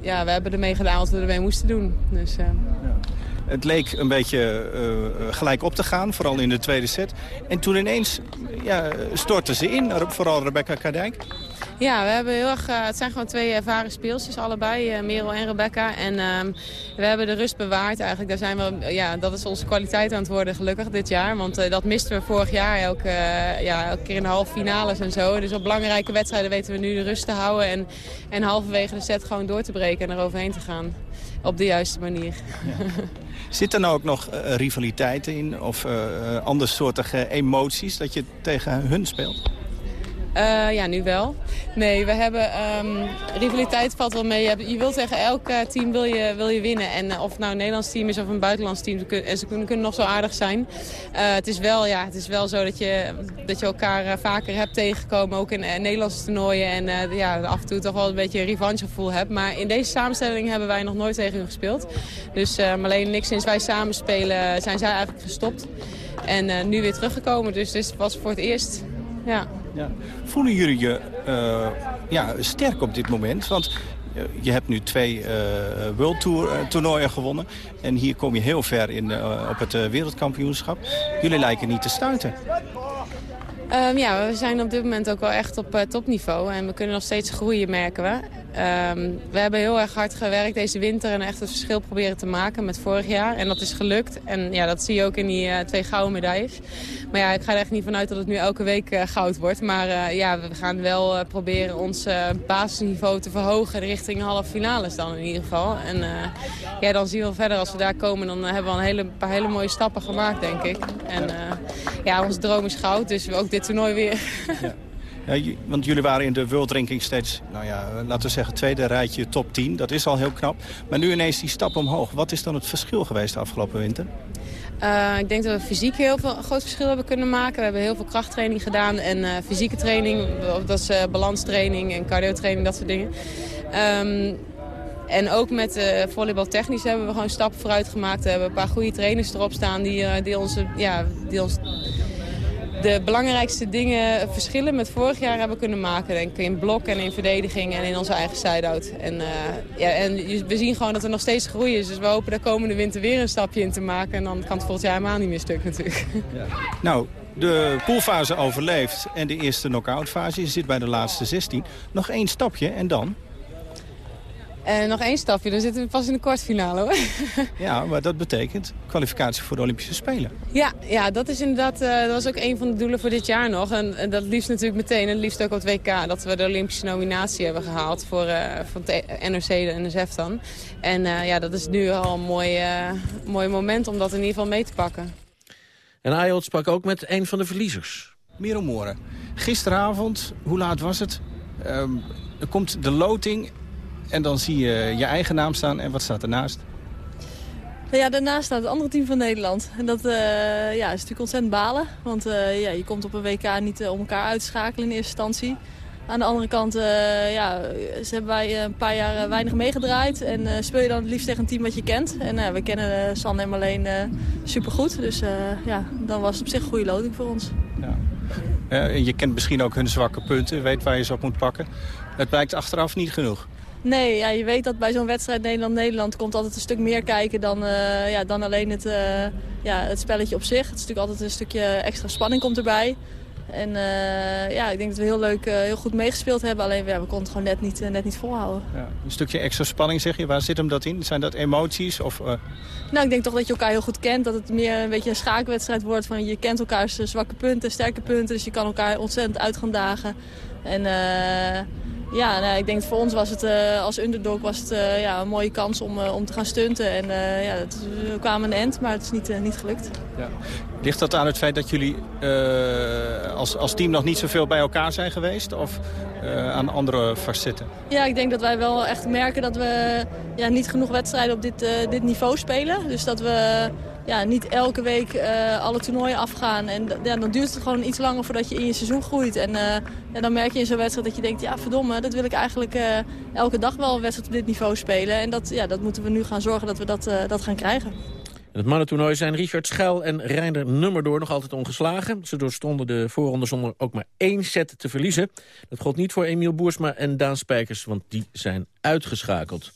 ja, we hebben ermee gedaan wat we ermee moesten doen. Dus.
Het leek een beetje uh, gelijk op te gaan, vooral in de tweede set. En toen ineens ja, stortten ze in, vooral Rebecca Kadijk.
Ja, we hebben heel erg, het zijn gewoon twee ervaren speelsters allebei, Merel en Rebecca. En uh, we hebben de rust bewaard eigenlijk. Daar zijn we, ja, dat is onze kwaliteit aan het worden gelukkig dit jaar. Want uh, dat misten we vorig jaar elke, uh, ja, elke keer in de halve finales en zo. Dus op belangrijke wedstrijden weten we nu de rust te houden. En, en halverwege de set gewoon door te breken en eroverheen te gaan. Op de juiste manier. Ja.
Zit er nou ook nog uh, rivaliteiten in of uh, andersoortige emoties dat je tegen hun speelt?
Eh, ja, nu wel. Nee, we hebben... ehm, rivaliteit valt wel mee. Je, je wil tegen elk eh, team wil je, wil je winnen. En eh, of het nou een Nederlands team is of een buitenlands team... en ze kunnen, kunnen nog zo aardig zijn. Het, is wel, ja, het is wel zo dat je, dat je elkaar vaker hebt tegengekomen. Ook in Nederlandse toernooien. En ja, af en toe toch wel een beetje een revanchegevoel hebt. Maar in deze samenstelling hebben wij nog nooit tegen hun gespeeld. Dus eh, alleen niks sinds wij samen spelen zijn zij eigenlijk gestopt. En nu weer teruggekomen. Dus dit was voor het eerst. Ja.
Ja. Voelen jullie je eh, ja, sterk op dit moment? Want je hebt nu twee eh World Tour eh, toernooien gewonnen. En hier kom je heel ver in, op het wereldkampioenschap. Jullie lijken niet te stuiten.
Ehm, ja, we zijn op dit moment ook wel echt op topniveau. En we kunnen nog steeds groeien, merken we. Ehm, we hebben heel erg hard gewerkt deze winter en echt het verschil proberen te maken met vorig jaar. En dat is gelukt. En ja, dat zie je ook in die eh, twee gouden medailles. Maar ja, ik ga er echt niet vanuit dat het nu elke week eh, goud wordt. Maar eh, ja, we gaan wel proberen ons basisniveau te verhogen richting halve finales dan in ieder geval. En ja, dan zien we verder als we daar komen. Dan hebben we al een hele, paar hele mooie stappen gemaakt, denk ik. En ja, onze droom is goud. Dus ook dit toernooi weer.
Ja, (laughs) j- want jullie waren in de World Ranking steeds, nou ja, laten we zeggen, tweede rijtje top 10. Dat is al heel knap. Maar nu ineens die stap omhoog. Wat is dan het verschil geweest de afgelopen winter?
Eh, ik denk dat we fysiek heel veel groot verschil hebben kunnen maken. We hebben heel veel krachttraining gedaan en eh, fysieke training. Dat is eh, balanstraining en cardiotraining, dat soort dingen. Ehm, en ook met eh volleybaltechnisch hebben we gewoon stappen vooruit gemaakt. We hebben een paar goede trainers erop staan die, eh, die, onze, ja, die ons de belangrijkste dingen verschillen met vorig jaar hebben kunnen maken. Denk ik, in blok en in verdediging en in onze eigen side-out. En, eh, ja, en we zien gewoon dat er nog steeds groei is. Dus we hopen daar komende winter weer een stapje in te maken. En dan kan het volgend jaar helemaal niet meer stuk natuurlijk.
Nou, de poolfase overleeft en de eerste knock-out fase. Je zit bij de laatste 16. Nog één stapje en dan?
En nog één stapje, dan zitten we pas in de kwartfinale hoor. (laughs)
Ja, maar dat betekent kwalificatie voor de Olympische Spelen.
Ja, ja dat is inderdaad, eh, dat was ook een van de doelen voor dit jaar nog. En, en dat liefst natuurlijk meteen, en het liefst ook op het WK, dat we de Olympische nominatie hebben gehaald voor, eh van het NRC en NSF dan. En eh, ja, dat is nu al een mooi, eh, mooi moment om dat in ieder geval mee te pakken.
En Ayotte sprak ook met een van de verliezers.
Merel Moren, gisteravond, hoe laat was het? Ehm, er komt de loting en dan zie je je eigen naam staan. En wat staat ernaast?
Ja, daarnaast staat het andere team van Nederland. En dat eh, ja, is natuurlijk ontzettend balen. Want eh, ja, je komt op een WK niet eh, om elkaar uit te schakelen in eerste instantie. Aan de andere kant, ja, ze hebben wij een paar jaar weinig meegedraaid. En speel je dan het liefst tegen een team wat je kent. En we kennen San en Marleen supergoed. Dus ja, dan was het op zich een goede loting voor ons.
Ja. Je kent misschien ook hun zwakke punten, weet waar je ze op moet pakken. Het blijkt achteraf niet genoeg.
Nee, ja, je weet dat bij zo'n wedstrijd Nederland-Nederland komt altijd een stuk meer kijken dan, uh, ja, dan alleen het, uh, ja, het spelletje op zich. Het is natuurlijk altijd een stukje extra spanning komt erbij. En uh, ja, ik denk dat we heel leuk, heel goed meegespeeld hebben. Alleen ja, we konden het gewoon net niet, net niet volhouden.
Ja, een stukje extra spanning zeg je, waar zit hem dat in? Zijn dat emoties? Of,
Nou, ik denk toch dat je elkaar heel goed kent. Dat het meer een beetje een schaakwedstrijd wordt. Van je kent elkaars zwakke punten, sterke punten. Dus je kan elkaar ontzettend uit gaan dagen. En ja, nou, ik denk voor ons was het uh, als underdog was het uh, ja, een mooie kans om, uh, om te gaan stunten. En ja, het, we kwamen aan de end, maar het is niet, niet gelukt.
Ja. Ligt dat aan het feit dat jullie als, als team nog niet zoveel bij elkaar zijn geweest? Of aan andere facetten?
Ja, ik denk dat wij wel echt merken dat we ja, niet genoeg wedstrijden op dit, dit niveau spelen. Dus dat we ja, niet elke week uh, alle toernooien afgaan. En ja, dan duurt het gewoon iets langer voordat je in je seizoen groeit. En uh, ja, dan merk je in zo'n wedstrijd dat je denkt... ja, verdomme, dat wil ik eigenlijk uh, elke dag wel een wedstrijd op dit niveau spelen. En dat, ja, dat moeten we nu gaan zorgen dat we dat, dat gaan krijgen.
In het mannentoernooi zijn Richard Schuil en Reinder Nummerdoor nog altijd ongeslagen. Ze doorstonden de voorronde zonder ook maar één set te verliezen. Dat gold niet voor Emiel Boersma en Daan Spijkers, want die zijn uitgeschakeld.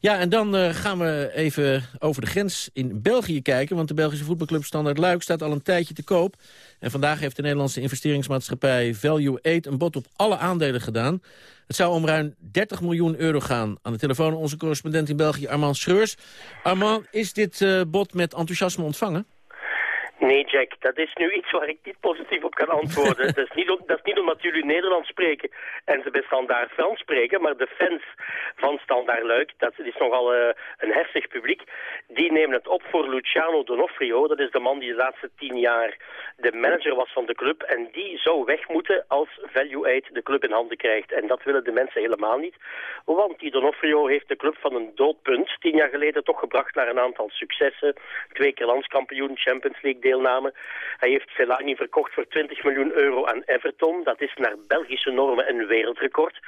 Ja, en dan uh, gaan we even over de grens in België kijken. Want de Belgische voetbalclub Standard Luik staat al een tijdje te koop. En vandaag heeft de Nederlandse investeringsmaatschappij Value 8 een bod op alle aandelen gedaan. Het zou om ruim 30 miljoen euro gaan. Aan de telefoon onze correspondent in België, Armand Schreurs. Armand, is dit uh, bod met enthousiasme ontvangen?
Nee, Jack, dat is nu iets waar ik niet positief op kan antwoorden. (laughs) dat, is niet, dat is niet omdat jullie Nederlands spreken en ze bij Standaard Frans spreken, maar de fans van Standaard Luik, dat is nogal eh, een heftig publiek, die nemen het op voor Luciano Donofrio. Dat is de man die de laatste tien jaar de manager was van de club en die zou weg moeten als Value Aid de club in handen krijgt. En dat willen de mensen helemaal niet, want die Donofrio heeft de club van een doodpunt tien jaar geleden toch gebracht naar een aantal successen. Twee keer landskampioen, Champions League deelname. Hij heeft Fellaini verkocht voor 20 miljoen euro aan Everton. Dat is naar Belgische normen een wereldrecord.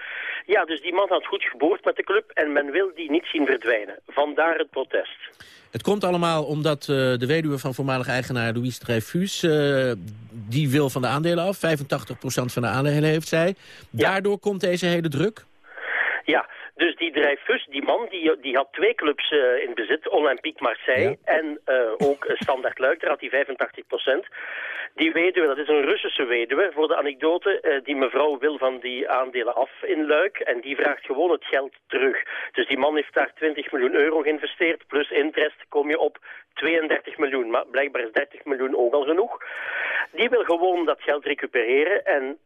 Ja, dus die man had goed geboord met de club en men wil die niet zien verdwijnen. Vandaar het protest.
Het komt allemaal omdat eh, de weduwe van voormalig eigenaar Louise Dreyfus... eh, die wil van de aandelen af. 85% van de aandelen heeft zij. Daardoor komt deze hele druk.
Ja, dus die Dreyfus, die man, die, die had twee clubs eh, in bezit. Olympique Marseille en ook Standard Luik. Daar had hij 85 Die weduwe, dat is een Russische weduwe, voor de anekdote. eh, die mevrouw wil van die aandelen af in Luik. En die vraagt gewoon het geld terug. Dus die man heeft daar 20 miljoen euro geïnvesteerd. Plus interest kom je op 32 miljoen. Maar blijkbaar is 30 miljoen ook al genoeg. Die wil gewoon dat geld recupereren. En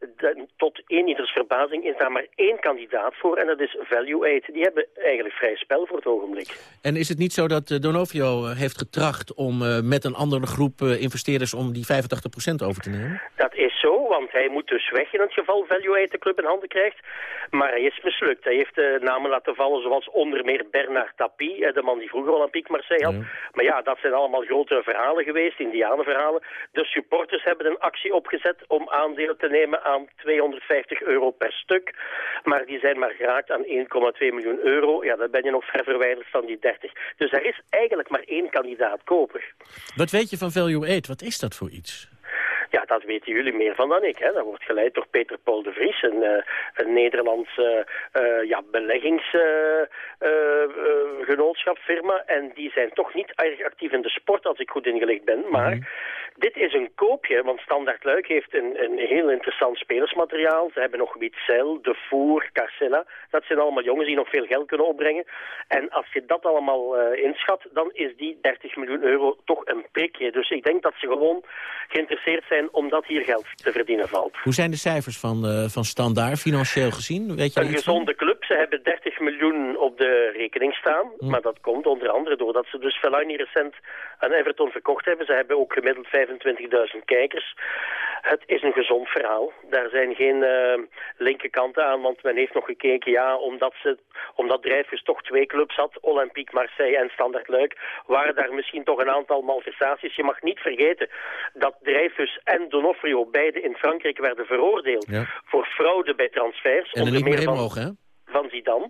tot één ieders verbazing is daar maar één kandidaat voor. En dat is Value Aid. Die hebben eigenlijk vrij spel voor het ogenblik.
En is het niet zo dat eh, Donofrio eh, heeft getracht om met een andere groep investeerders... om die 85% over te nemen?
Dat is zo, want hij moet dus weg in het geval Value Aid de club in handen krijgt. Maar hij is mislukt. Hij heeft eh, namen laten vallen zoals onder meer Bernard Tapie, eh, de man die vroeger Olympique Marseille had. Maar ja, dat zijn allemaal grote verhalen geweest, indianenverhalen. De supporters hebben een actie opgezet om aandelen te nemen aan 250 euro per stuk. Maar die zijn maar geraakt aan 1,2 miljoen euro. Ja, dan ben je nog ver verwijderd van die 30. Dus er is eigenlijk maar één kandidaat koper.
Wat weet je van Value Aid? Wat is dat voor iets?
Ja, dat weten jullie meer van dan ik. Hè. Dat wordt geleid door Peter Paul de Vries, een, eh, een Nederlands eh, eh, ja, beleggingsgenootschapfirma. en die zijn toch niet erg actief in de sport, als ik goed ingelicht ben. Maar dit is een koopje, want Standard Luik heeft een, een heel interessant spelersmateriaal. Ze hebben nog Witzel, De Voer, Carcella. Dat zijn allemaal jongens die nog veel geld kunnen opbrengen. En als je dat allemaal eh, inschat, dan is die 30 miljoen euro toch een prikje. Dus ik denk dat ze gewoon geïnteresseerd zijn omdat hier geld te verdienen valt.
Hoe zijn de cijfers van, eh, van Standaard financieel gezien? Weet je
Een gezonde club. Ze hebben 30 miljoen op de rekening staan. Maar dat komt onder andere doordat ze dus Fellaini recent aan Everton verkocht hebben. Ze hebben ook gemiddeld 25.000 kijkers. Het is een gezond verhaal. Daar zijn geen eh, linker kanten aan, want men heeft nog gekeken, ja, omdat, ze, omdat Dreyfus toch twee clubs had, Olympique Marseille en Standard Luik, waren daar misschien toch een aantal malversaties. Je mag niet vergeten dat Dreyfus en Donofrio beide in Frankrijk werden veroordeeld voor fraude bij transfers.
En er
onder
niet meer in
van-
mogen, hè?
Van Zidane.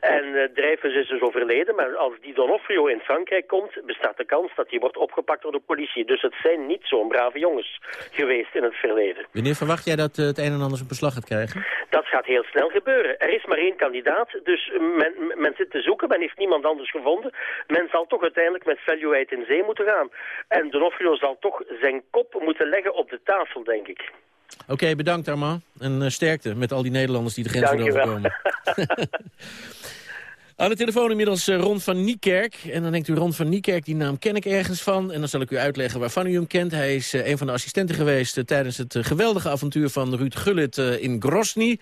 En uh, Dreyfus is dus overleden, maar als die Donofrio in Frankrijk komt, bestaat de kans dat hij wordt opgepakt door de politie. Dus het zijn niet zo'n brave jongens geweest in het verleden.
Wanneer verwacht jij dat eh, het een en ander zijn beslag gaat krijgen?
Dat gaat heel snel gebeuren. Er is maar één kandidaat, dus men, men zit te zoeken, men heeft niemand anders gevonden. Men zal toch uiteindelijk met Value Aid in zee moeten gaan. En Donofrio zal toch zijn kop moeten leggen op de tafel, denk ik.
Oké, bedankt Armand. En eh, sterkte met al die Nederlanders die de grens willen overkomen. (laughs) (laughs) Aan de telefoon inmiddels eh, Ron van Niekerk. En dan denkt u, Ron van Niekerk, die naam ken ik ergens van. En dan zal ik u uitleggen waarvan u hem kent. Hij is eh, een van de assistenten geweest eh, tijdens het geweldige avontuur van Ruud Gullit in Grosny.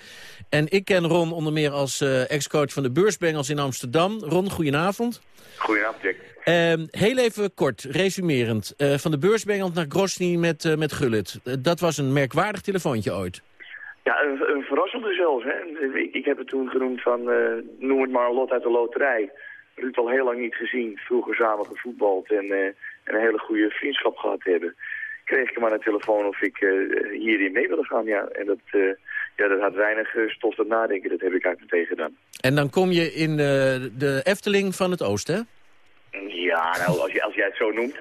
En ik ken Ron onder meer als ex-coach van de Beursbengels in Amsterdam. Ron, goedenavond.
Goedenavond, Jack.
Ehm, heel even kort, resumerend. Van de Beursbengels naar Grosny met, met Gullit. Dat was een merkwaardig telefoontje ooit.
Ja, een, een verrassende zelfs. Hè. Ik, ik heb het toen genoemd van, eh, noem het maar een lot uit de loterij. Ruud al heel lang niet gezien, vroeger samen gevoetbald en, eh, en een hele goede vriendschap gehad hebben. Kreeg ik hem aan de telefoon of ik eh, hierin mee wilde gaan, ja. En dat, ja, dat had weinig stof tot nadenken, dat heb ik eigenlijk meteen gedaan.
En dan kom je in de Efteling van het Oosten, hè?
Ja, nou, als, je, als jij het zo noemt.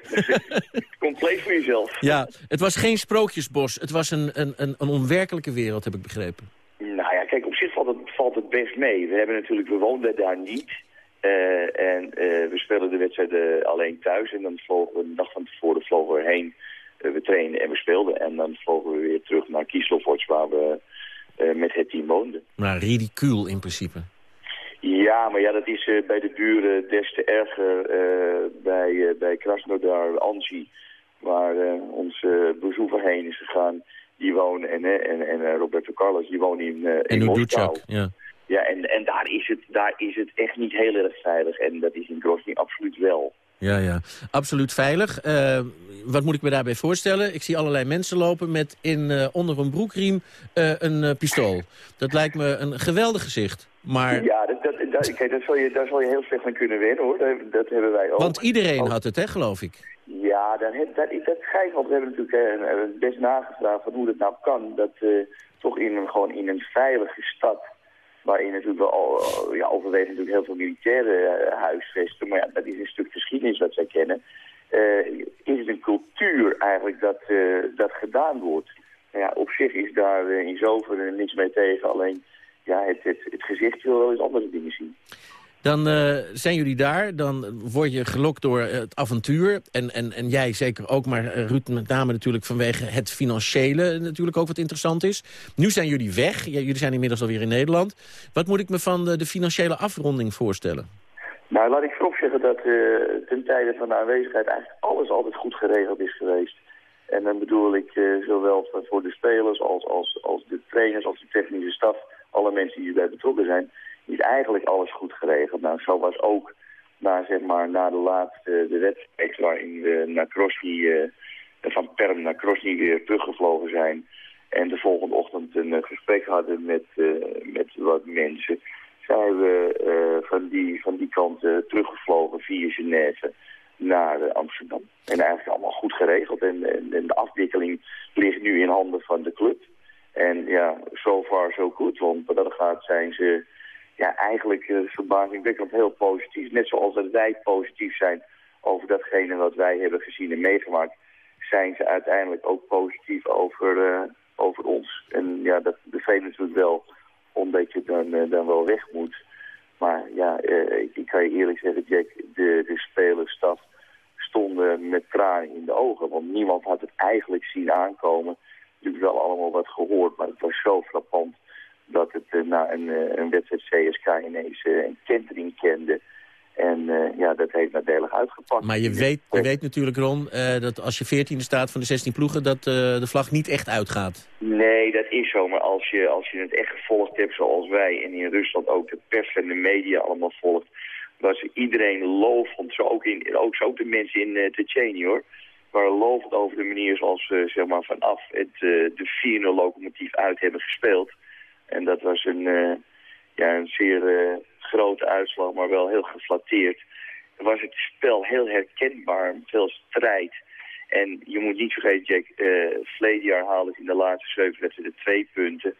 (laughs) Compleet voor jezelf.
Ja, het was geen sprookjesbos. Het was een, een, een, een onwerkelijke wereld, heb ik begrepen.
Nou ja, kijk, op zich valt het, valt het best mee. We hebben natuurlijk, we woonden daar niet. Eh, en eh, we spelen de wedstrijden alleen thuis. En dan vlogen we de dag van tevoren vlogen we heen. Eh, we trainen en we speelden. En dan vlogen we weer terug naar Kieslovoorts, waar we met het team woonden.
Maar ridicuul in principe.
Ja, maar ja, dat is eh, bij de buren des te erger. eh, bij, eh, bij Krasnodar, Anzi, waar onze bezoeker heen is gegaan. Die wonen, en, en, en Roberto Carlos, die wonen in, uh,
in Moskou. ja.
Ja, en, en daar, is het, daar is het echt niet heel erg veilig. En dat is in Grozny absoluut wel.
Ja, ja. Absoluut veilig. Uh, wat moet ik me daarbij voorstellen? Ik zie allerlei mensen lopen met in, uh, onder een broekriem uh, een pistool. Dat lijkt me een geweldig gezicht. Maar...
Ja, dat, dat, dat, kijk, dat zal je, daar zal je heel slecht aan kunnen winnen, hoor. Dat, hebben wij ook.
Want iedereen had het, hè, geloof ik.
Ja, dat, dat, dat geit, want we hebben natuurlijk best nagevraagd van hoe dat nou kan. Dat toch in een, gewoon in een veilige stad waarin natuurlijk wel ja, overwegend natuurlijk heel veel militairen uh, huisvesten. Maar ja, dat is een stuk geschiedenis wat zij kennen. Uh, is het een cultuur eigenlijk dat, uh, dat gedaan wordt. Nou ja, op zich is daar in zoverre niks mee tegen. Alleen ja, het, het, het gezicht wil wel eens andere dingen zien.
Dan uh, zijn jullie daar, dan word je gelokt door het avontuur. En, en, en jij zeker ook, maar Ruud met name natuurlijk vanwege het financiële natuurlijk ook wat interessant is. Nu zijn jullie weg, ja, jullie zijn inmiddels alweer in Nederland. Wat moet ik me van de, de financiële afronding voorstellen?
Nou, laat ik voorop zeggen dat uh, ten tijde van de aanwezigheid eigenlijk alles altijd goed geregeld is geweest. En dan bedoel ik uh, zowel voor de spelers als, als, als de trainers, als de technische staf, alle mensen die hierbij betrokken zijn is eigenlijk alles goed geregeld. Nou, zo was ook na, zeg maar, na de laatste de wedstrijd waarin we naar Krosny, uh, van Perm naar Krosny weer teruggevlogen zijn. En de volgende ochtend een uh, gesprek hadden met, uh, met wat mensen. Zijn we van, die, van die kant teruggevlogen via Genève naar Amsterdam. En eigenlijk allemaal goed geregeld. En, en, en, de afwikkeling ligt nu in handen van de club. En ja, so far so good. Want wat dat gaat zijn ze ja, eigenlijk uh, verbazingwekkend heel positief. Net zoals dat wij positief zijn over datgene wat wij hebben gezien en meegemaakt, zijn ze uiteindelijk ook positief over, uh, over ons. En ja, dat bevreemdt natuurlijk wel, omdat je dan, uh, dan wel weg moet. Maar ja, ik, ik, kan je eerlijk zeggen, Jack, de, de stonden met tranen in de ogen. Want niemand had het eigenlijk zien aankomen. Natuurlijk wel allemaal wat gehoord, maar het was zo frappant dat het uh, na een, uh, een wedstrijd CSK ineens uh, een kentering kende. En ja, dat heeft nadelig uitgepakt.
Maar je weet, je weet natuurlijk, Ron, dat als je veertiende staat van de 16 ploegen... dat de vlag niet echt uitgaat.
Nee, dat is zo. Maar als je, als je het echt gevolgd hebt zoals wij... en in Rusland ook de pers en de media allemaal volgt... was iedereen lovend, zo ook, in, ook, zo ook de mensen in Tsjetsjenië, hoor... waren lovend over de manier zoals ze zeg maar, vanaf het, de 4-0 locomotief uit hebben gespeeld... En dat was een, uh, ja, een zeer uh, grote uitslag, maar wel heel geflatteerd. Was het spel heel herkenbaar, veel strijd. En je moet niet vergeten, Jack, uh, jaar haalde in de laatste zeven wedstrijden twee punten.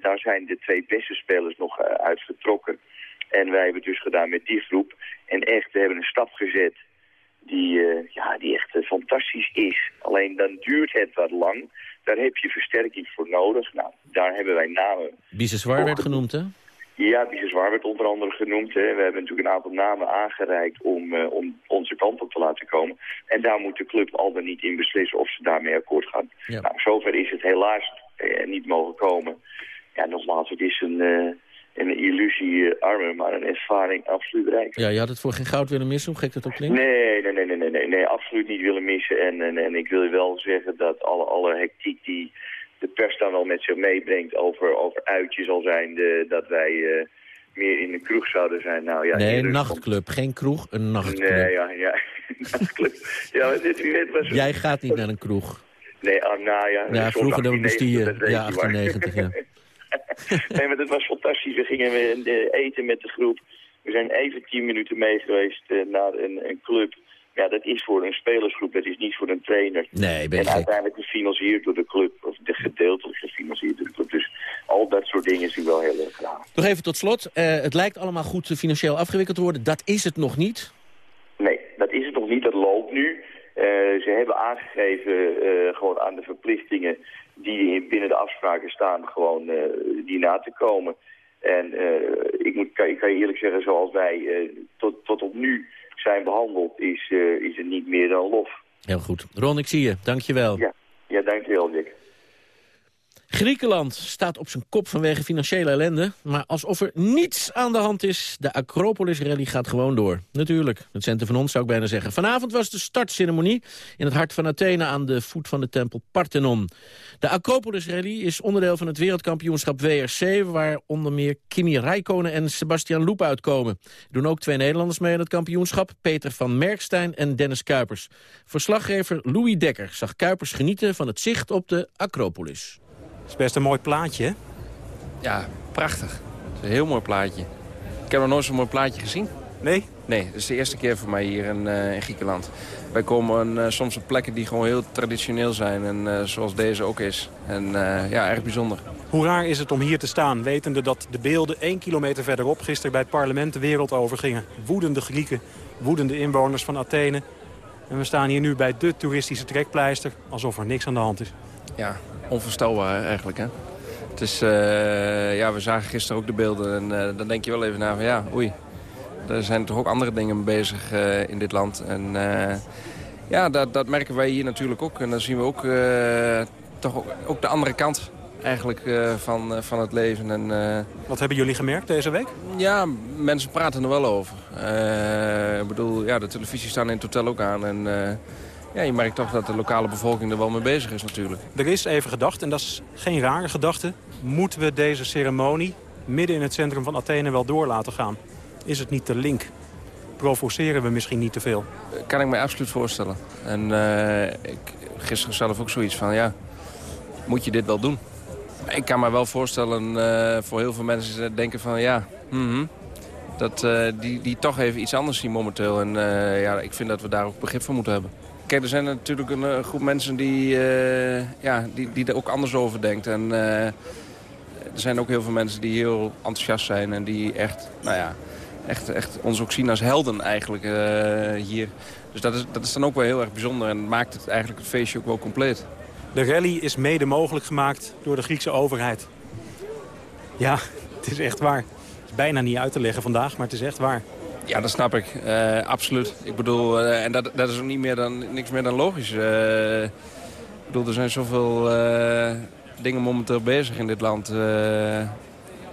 Daar zijn de twee beste spelers nog uit vertrokken. En wij hebben het dus gedaan met die groep. En echt, we hebben een stap gezet die, uh, ja, die echt fantastisch is. Alleen dan duurt het wat lang. Daar heb je versterking voor nodig. Nou, daar hebben wij namen.
Biseswar werd genoemd, hè?
Ja, Biseswar werd onder andere genoemd. Hè. We hebben natuurlijk een aantal namen aangereikt om, uh, om onze kant op te laten komen. En daar moet de club al dan niet in beslissen of ze daarmee akkoord gaan. Ja. Nou, zover is het helaas eh, niet mogen komen. Ja, nogmaals, het is een... Een illusie armer, maar een ervaring absoluut rijk.
Ja, je had het voor geen goud willen missen, hoe gek dat ook klinkt?
Nee, nee, nee, nee, nee, nee, nee absoluut niet willen missen. En, en, en ik wil je wel zeggen dat alle, alle hectiek die de pers dan wel met zich meebrengt over, over uitjes al zijn, de, dat wij uh, meer in de kroeg zouden zijn. Nou, ja,
nee, een nachtclub, geen kroeg, een nachtclub.
Nee, ja, ja, (laughs) nachtclub. ja, dit, was
Jij gaat niet naar een kroeg.
Nee, ah, nou ja.
Ja, vroeger dan moest die, ja, 98, ja. (laughs) (laughs)
nee, maar dat was fantastisch. We gingen eten met de groep. We zijn even tien minuten mee geweest uh, naar een, een, club. Ja, dat is voor een spelersgroep, dat is niet voor een trainer.
Nee, ben
En uiteindelijk gefinancierd door de club, of de gedeeltelijk gefinancierd door de club. Dus al dat soort dingen is u wel heel erg graag.
Nog even tot slot. Uh, het lijkt allemaal goed financieel afgewikkeld te worden. Dat is het nog niet?
Nee, dat is het nog niet. Dat loopt nu. Uh, ze hebben aangegeven gewoon aan de verplichtingen die binnen de afspraken staan, gewoon uh, die na te komen. En ik, moet, kan, ik kan je eerlijk zeggen, zoals wij tot, tot op nu zijn behandeld, is, is het niet meer dan lof.
Heel goed. Ron, ik zie je. Dank je wel.
Ja, ja dank je wel, Dick.
Griekenland staat op zijn kop vanwege financiële ellende. Maar alsof er niets aan de hand is, de Acropolis Rally gaat gewoon door. Natuurlijk, het centen van ons zou ik bijna zeggen. Vanavond was de startceremonie in het hart van Athene aan de voet van de tempel Parthenon. De Acropolis Rally is onderdeel van het wereldkampioenschap WRC... waar onder meer Kimi Räikkönen en Sebastian Loep uitkomen. Er doen ook twee Nederlanders mee in het kampioenschap... Peter van Merkstein en Dennis Kuipers. Verslaggever Louis Dekker zag Kuipers genieten van het zicht op de Acropolis.
Is best een mooi plaatje, hè?
Ja, prachtig. Het is een heel mooi plaatje. Ik heb nog nooit zo'n mooi plaatje gezien.
Nee?
Nee, dat is de eerste keer voor mij hier in, eh, in Griekenland. Wij komen eh, soms op plekken die gewoon heel traditioneel zijn. En eh, zoals deze ook is. En ja, erg bijzonder.
Hoe raar is het om hier te staan, wetende dat de beelden één kilometer verderop gisteren bij het parlement de wereld overgingen. Woedende Grieken, woedende inwoners van Athene. En we staan hier nu bij de toeristische trekpleister, alsof er niks aan de hand is.
Ja, onvoorstelbaar eigenlijk, hè. Het is, eh, ja, we zagen gisteren ook de beelden en eh, dan denk je wel even na van ja, oei. Er zijn toch ook andere dingen mee bezig eh, in dit land. En eh, ja, dat, dat merken wij hier natuurlijk ook. En dan zien we ook eh, toch ook, ook de andere kant eigenlijk eh, van, van het leven. En, eh,
Wat hebben jullie gemerkt deze week?
ja, mensen praten er wel over. Eh, ik bedoel, ja, de televisie staan in het hotel ook aan. En eh, ja, je merkt toch dat de lokale bevolking er wel mee bezig is natuurlijk.
Er is even gedacht, en dat is geen rare gedachte... moeten we deze ceremonie midden in het centrum van Athene wel door laten gaan? Is het niet te link? Provoceren we misschien niet te veel?
Kan ik me absoluut voorstellen. En eh, ik gisteren zelf ook zoiets van, ja, moet je dit wel doen? Ik kan me wel voorstellen eh, voor heel veel mensen die denken van, ja, mhm, dat, eh, die, die toch even iets anders zien momenteel. En eh, ja, ik vind dat we daar ook begrip voor moeten hebben. Er zijn natuurlijk een eh, groep mensen die, eh, ja, die, die er ook anders over denkt. En eh, er zijn ook heel veel mensen die heel enthousiast zijn en die echt, nou ja, echt, echt ons ook zien als helden eigenlijk hier. Dus dat is, dat is dan ook wel heel erg bijzonder en maakt het eigenlijk het feestje ook wel compleet.
De rally is mede mogelijk gemaakt door de Griekse overheid. Ja, (laughs) het is echt waar. Het is bijna niet uit te leggen vandaag, maar het is echt waar.
Ja, dat snap ik. Eh, absoluut. Ik bedoel, eh, en dat, dat is ook niet meer dan, niks meer dan logisch. Eh, ik bedoel, er zijn zoveel dingen momenteel bezig in dit land.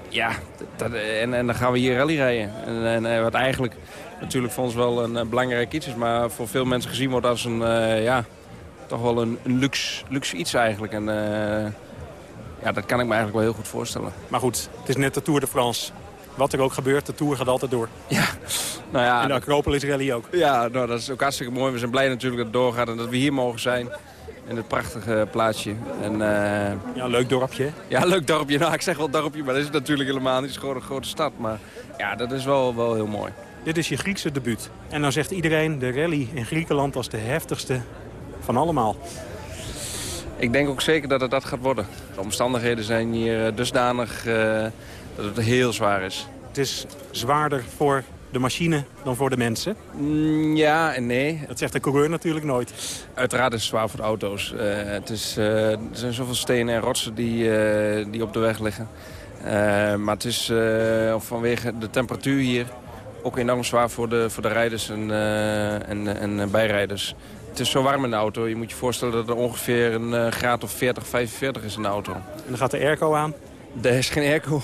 Ja, dat, en, en dan gaan we hier rally rijden. En, en, wat eigenlijk natuurlijk voor ons wel een belangrijk iets is... maar voor veel mensen gezien wordt als een, ja, toch wel een, een luxe, luxe iets eigenlijk. En ja, dat kan ik me eigenlijk wel heel goed voorstellen.
Maar goed, het is net de Tour de France. Wat er ook gebeurt, de Tour gaat altijd door.
Nou ja,
en de Acropolis Rally ook.
Ja, nou, dat is ook hartstikke mooi. We zijn blij natuurlijk dat het doorgaat en dat we hier mogen zijn. In het prachtige plaatsje. En, eh,
Ja, leuk dorpje. hè?
ja, leuk dorpje. Nou, ik zeg wel dorpje, maar dat is het natuurlijk helemaal niet. Het is gewoon een grote stad. Maar ja, dat is wel, wel heel mooi.
Dit is je Griekse debuut. En dan zegt iedereen de rally in Griekenland als de heftigste van allemaal.
Ik denk ook zeker dat het dat gaat worden. De omstandigheden zijn hier eh, dusdanig eh, dat het heel zwaar is.
Het is zwaarder voor de machine dan voor de mensen.
Mm, ja en nee.
Dat zegt de coureur natuurlijk nooit.
Uiteraard is het zwaar voor de auto's. Eh, het is, eh, er zijn zoveel stenen en rotsen die, eh, die op de weg liggen. Maar het is vanwege de temperatuur hier ook enorm zwaar voor de, voor de rijders en, en, en bijrijders. Het is zo warm in de auto. Je moet je voorstellen dat er ongeveer een graad of 40, 45 is in de auto.
En dan gaat de airco aan.
Er is geen airco.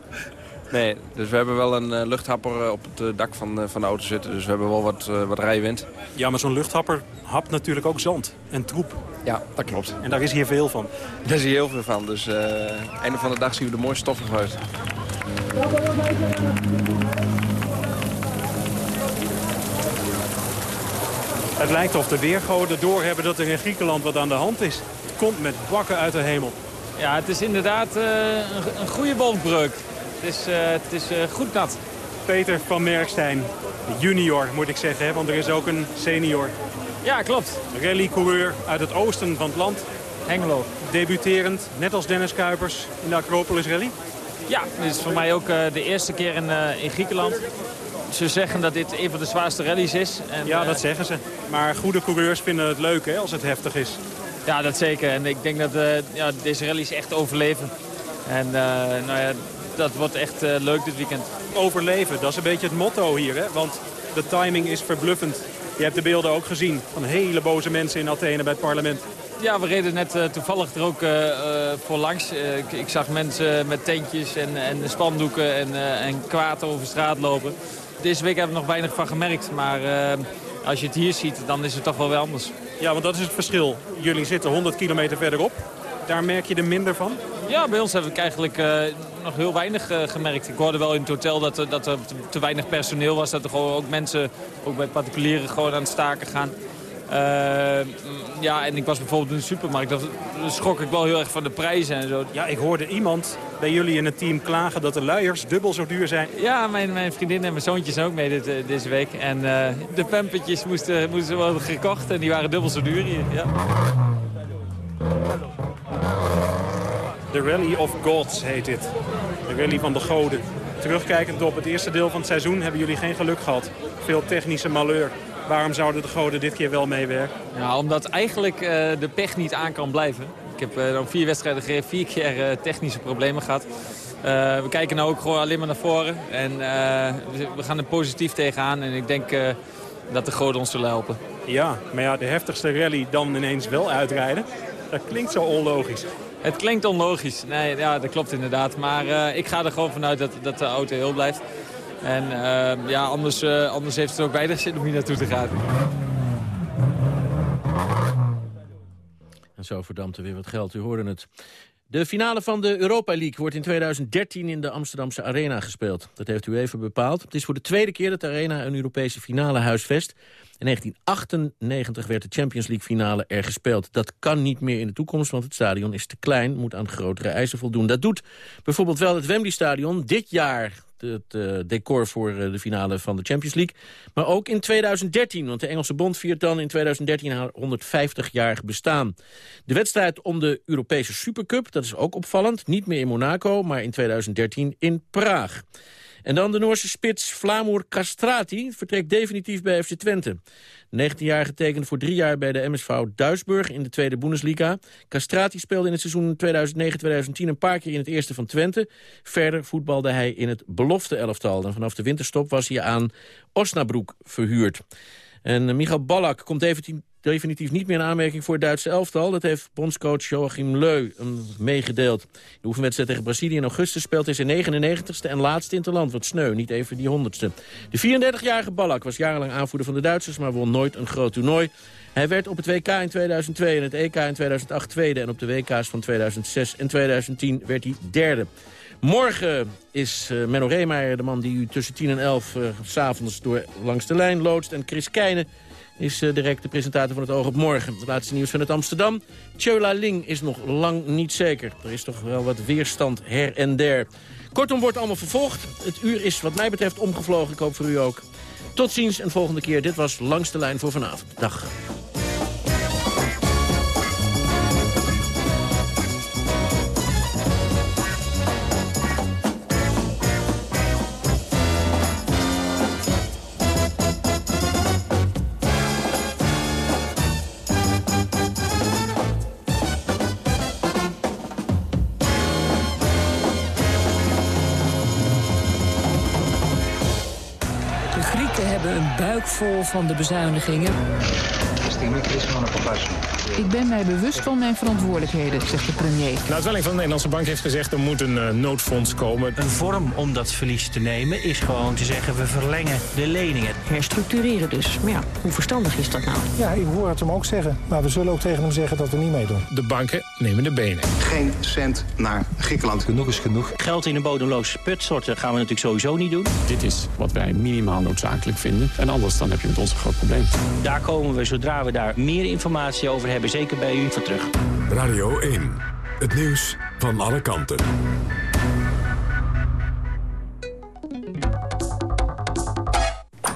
(laughs) nee, dus we hebben wel een eh, luchthapper eh, op het eh, dak van, eh, van de auto zitten. Dus we hebben wel wat, eh, wat rijwind.
Ja, maar zo'n luchthapper hapt natuurlijk ook zand en troep.
Ja, dat klopt.
En daar is hier veel van.
Daar zie je heel veel van. Dus eh einde van de dag zien we er mooi stoffig uit.
Het lijkt of de weergoden doorhebben dat er in Griekenland wat aan de hand is. Het komt met bakken uit de hemel.
Ja, het is inderdaad eh, een, een goede wolkbreuk. Het is, eh, het is eh, goed nat.
Peter van Merkstein, junior moet ik zeggen, hè, want er is ook een senior.
Ja, klopt.
Rallycoureur uit het oosten van het land.
Hengelo.
Debuterend, net als Dennis Kuipers in de Acropolis Rally.
Ja, dit is voor mij ook de eerste keer in, in Griekenland. Ze zeggen dat dit een van de zwaarste rallies is. En,
Ja, dat zeggen ze. Maar goede coureurs vinden het leuk hè, als het heftig is.
Ja, dat zeker. En ik denk dat eh, ja, deze rallies echt overleven. En eh, nou ja, dat wordt echt eh, leuk dit weekend.
Overleven, dat is een beetje het motto hier. Hè? Want de timing is verbluffend. Je hebt de beelden ook gezien van hele boze mensen in Athene bij het parlement.
ja, we reden net toevallig er ook eh, voor langs. Ik, ik zag mensen met tentjes en, en spandoeken en, en kwaad over straat lopen. Deze week hebben we nog weinig van gemerkt. Maar als je het hier ziet, dan is het toch wel weer anders.
Ja, want dat is het verschil. Jullie zitten 100 kilometer verderop. Daar merk je er minder van?
Ja, bij ons heb ik eigenlijk eh, nog heel weinig eh, gemerkt. Ik hoorde wel in het hotel dat, er- dat er te, te weinig personeel was. Dat er gewoon ook mensen, ook bij particulieren, gewoon aan het staken gaan. Eh, ja, en ik was bijvoorbeeld in de supermarkt. Dat schrok ik wel heel erg van de prijzen en zo.
Ja, ik hoorde iemand bij jullie in het team klagen dat de luiers dubbel zo duur zijn.
Ja, mijn, mijn vriendin en mijn zoontje zijn ook mee dit, eh, deze week. En eh, de pampertjes moesten, moesten worden gekocht en die waren dubbel zo duur hier. Ja.
De Rally of Gods heet dit. De Rally van de Goden. Terugkijkend op het eerste deel van het seizoen hebben jullie geen geluk gehad. Veel technische malheur. Waarom zouden de goden dit keer wel meewerken?
Ja, omdat eigenlijk eh, de pech niet aan kan blijven. Ik heb eh, dan vier wedstrijden gereden, vier keer eh, technische problemen gehad. Eh, we kijken nou ook gewoon alleen maar naar voren. En we- gaan er positief tegenaan. En ik denk dat de goden ons zullen helpen.
Ja, maar ja, de heftigste rally dan ineens wel uitrijden. Dat klinkt zo onlogisch.
Het klinkt onlogisch. Nee, ja, dat klopt inderdaad. Maar ik ga er gewoon vanuit dat, dat de auto heel blijft. En eh, ja, anders, eh, anders heeft het ook weinig zin om hier naartoe te gaan.
En zo verdampt er weer wat geld, u hoorde het. De finale van de Europa League wordt in 2013 in de Amsterdamse Arena gespeeld. Dat heeft u even bepaald. Het is voor de tweede keer dat de Arena een Europese finale huisvest. In 1998 werd de Champions League finale er gespeeld. Dat kan niet meer in de toekomst, want het stadion is te klein... moet aan grotere eisen voldoen. Dat doet bijvoorbeeld wel het Wembley Stadion dit jaar het eh, decor voor eh, de finale van de Champions League. Maar ook in 2013, want de Engelse bond viert dan in 2013 haar 150-jarig bestaan. De wedstrijd om de Europese Supercup, dat is ook opvallend. Niet meer in Monaco, maar in 2013 in Praag. En dan de Noorse spits Flamur Castrati vertrekt definitief bij FC Twente. De 19-jarige tekende voor drie jaar bij de MSV Duisburg in de tweede Bundesliga. Castrati speelde in het seizoen 2009-2010 een paar keer in het eerste van Twente. Verder voetbalde hij in het belofte elftal. En vanaf de winterstop was hij aan Osnabrück verhuurd. En Michael Ballack komt definitief, definitief niet meer in aanmerking voor het Duitse elftal. Dat heeft bondscoach Joachim Leu meegedeeld. De oefenwedstrijd tegen Brazilië in augustus speelt hij zijn 99ste en laatste in het land. Wat sneu, niet even die 100ste. De 34-jarige Ballack was jarenlang aanvoerder van de Duitsers... maar won nooit een groot toernooi. Hij werd op het WK in 2002 en het EK in 2008 tweede... en op de WK's van 2006 en 2010 werd hij derde. Morgen is uh, Menno Reemeijer, de man die u tussen 10 en 11 uh, s'avonds door langs de lijn loodst. En Chris Keijnen is uh, direct de presentator van het Oog op Morgen. Het laatste nieuws van het Amsterdam. Tjöla Ling is nog lang niet zeker. Er is toch wel wat weerstand her en der. Kortom wordt allemaal vervolgd. Het uur is wat mij betreft omgevlogen. Ik hoop voor u ook. Tot ziens en volgende keer. Dit was Langs de Lijn voor vanavond. Dag.
Vol van de bezuinigingen. Ik ben mij bewust van mijn verantwoordelijkheden, zegt de premier.
Nou, het welling van de Nederlandse Bank heeft gezegd... er moet een uh, noodfonds komen.
Een vorm om dat verlies te nemen is gewoon te zeggen... we verlengen de leningen.
Herstructureren dus. Maar ja, hoe verstandig is dat nou?
Ja, ik hoor het hem ook zeggen. Maar we zullen ook tegen hem zeggen dat we niet meedoen.
De banken nemen de benen.
Geen cent naar Griekenland.
Genoeg is genoeg.
Geld in een bodemloze put storten gaan we natuurlijk sowieso niet doen.
Dit is wat wij minimaal noodzakelijk vinden. En anders dan heb je met ons een groot probleem.
Daar komen we, zodra we daar meer informatie over hebben, zeker bij u, voor terug.
Radio 1, het nieuws van alle kanten.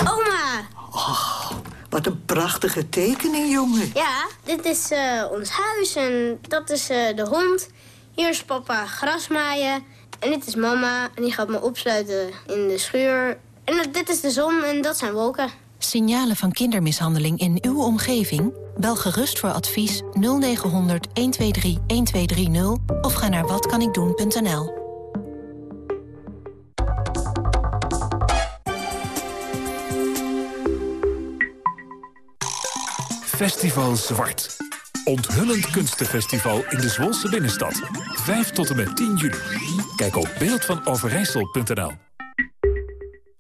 Oma!
Oh, wat een prachtige tekening, jongen.
Ja, dit is uh, ons huis en dat is uh, de hond. Hier is papa grasmaaien. En dit is mama en die gaat me opsluiten in de schuur. En dit is de zon en dat zijn wolken.
Signalen van kindermishandeling in uw omgeving? Bel gerust voor advies 0900 123 1230 of ga naar watkanikdoen.nl.
Festival Zwart.
Onthullend Kunstenfestival in de Zwolse binnenstad. 5 tot en met 10 juli. Kijk op beeldvanoverijssel.nl.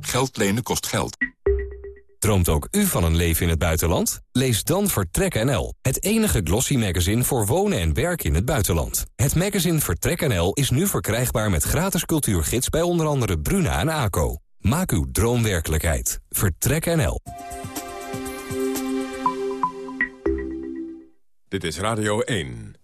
Geld lenen kost geld.
Droomt ook u van een leven in het buitenland? Lees dan Vertrek NL, het enige glossy magazine voor wonen en werken in het buitenland. Het magazine Vertrek NL is nu verkrijgbaar met gratis cultuurgids bij onder andere Bruna en ACO. Maak uw droom werkelijkheid. Vertrek NL.
Dit is Radio 1.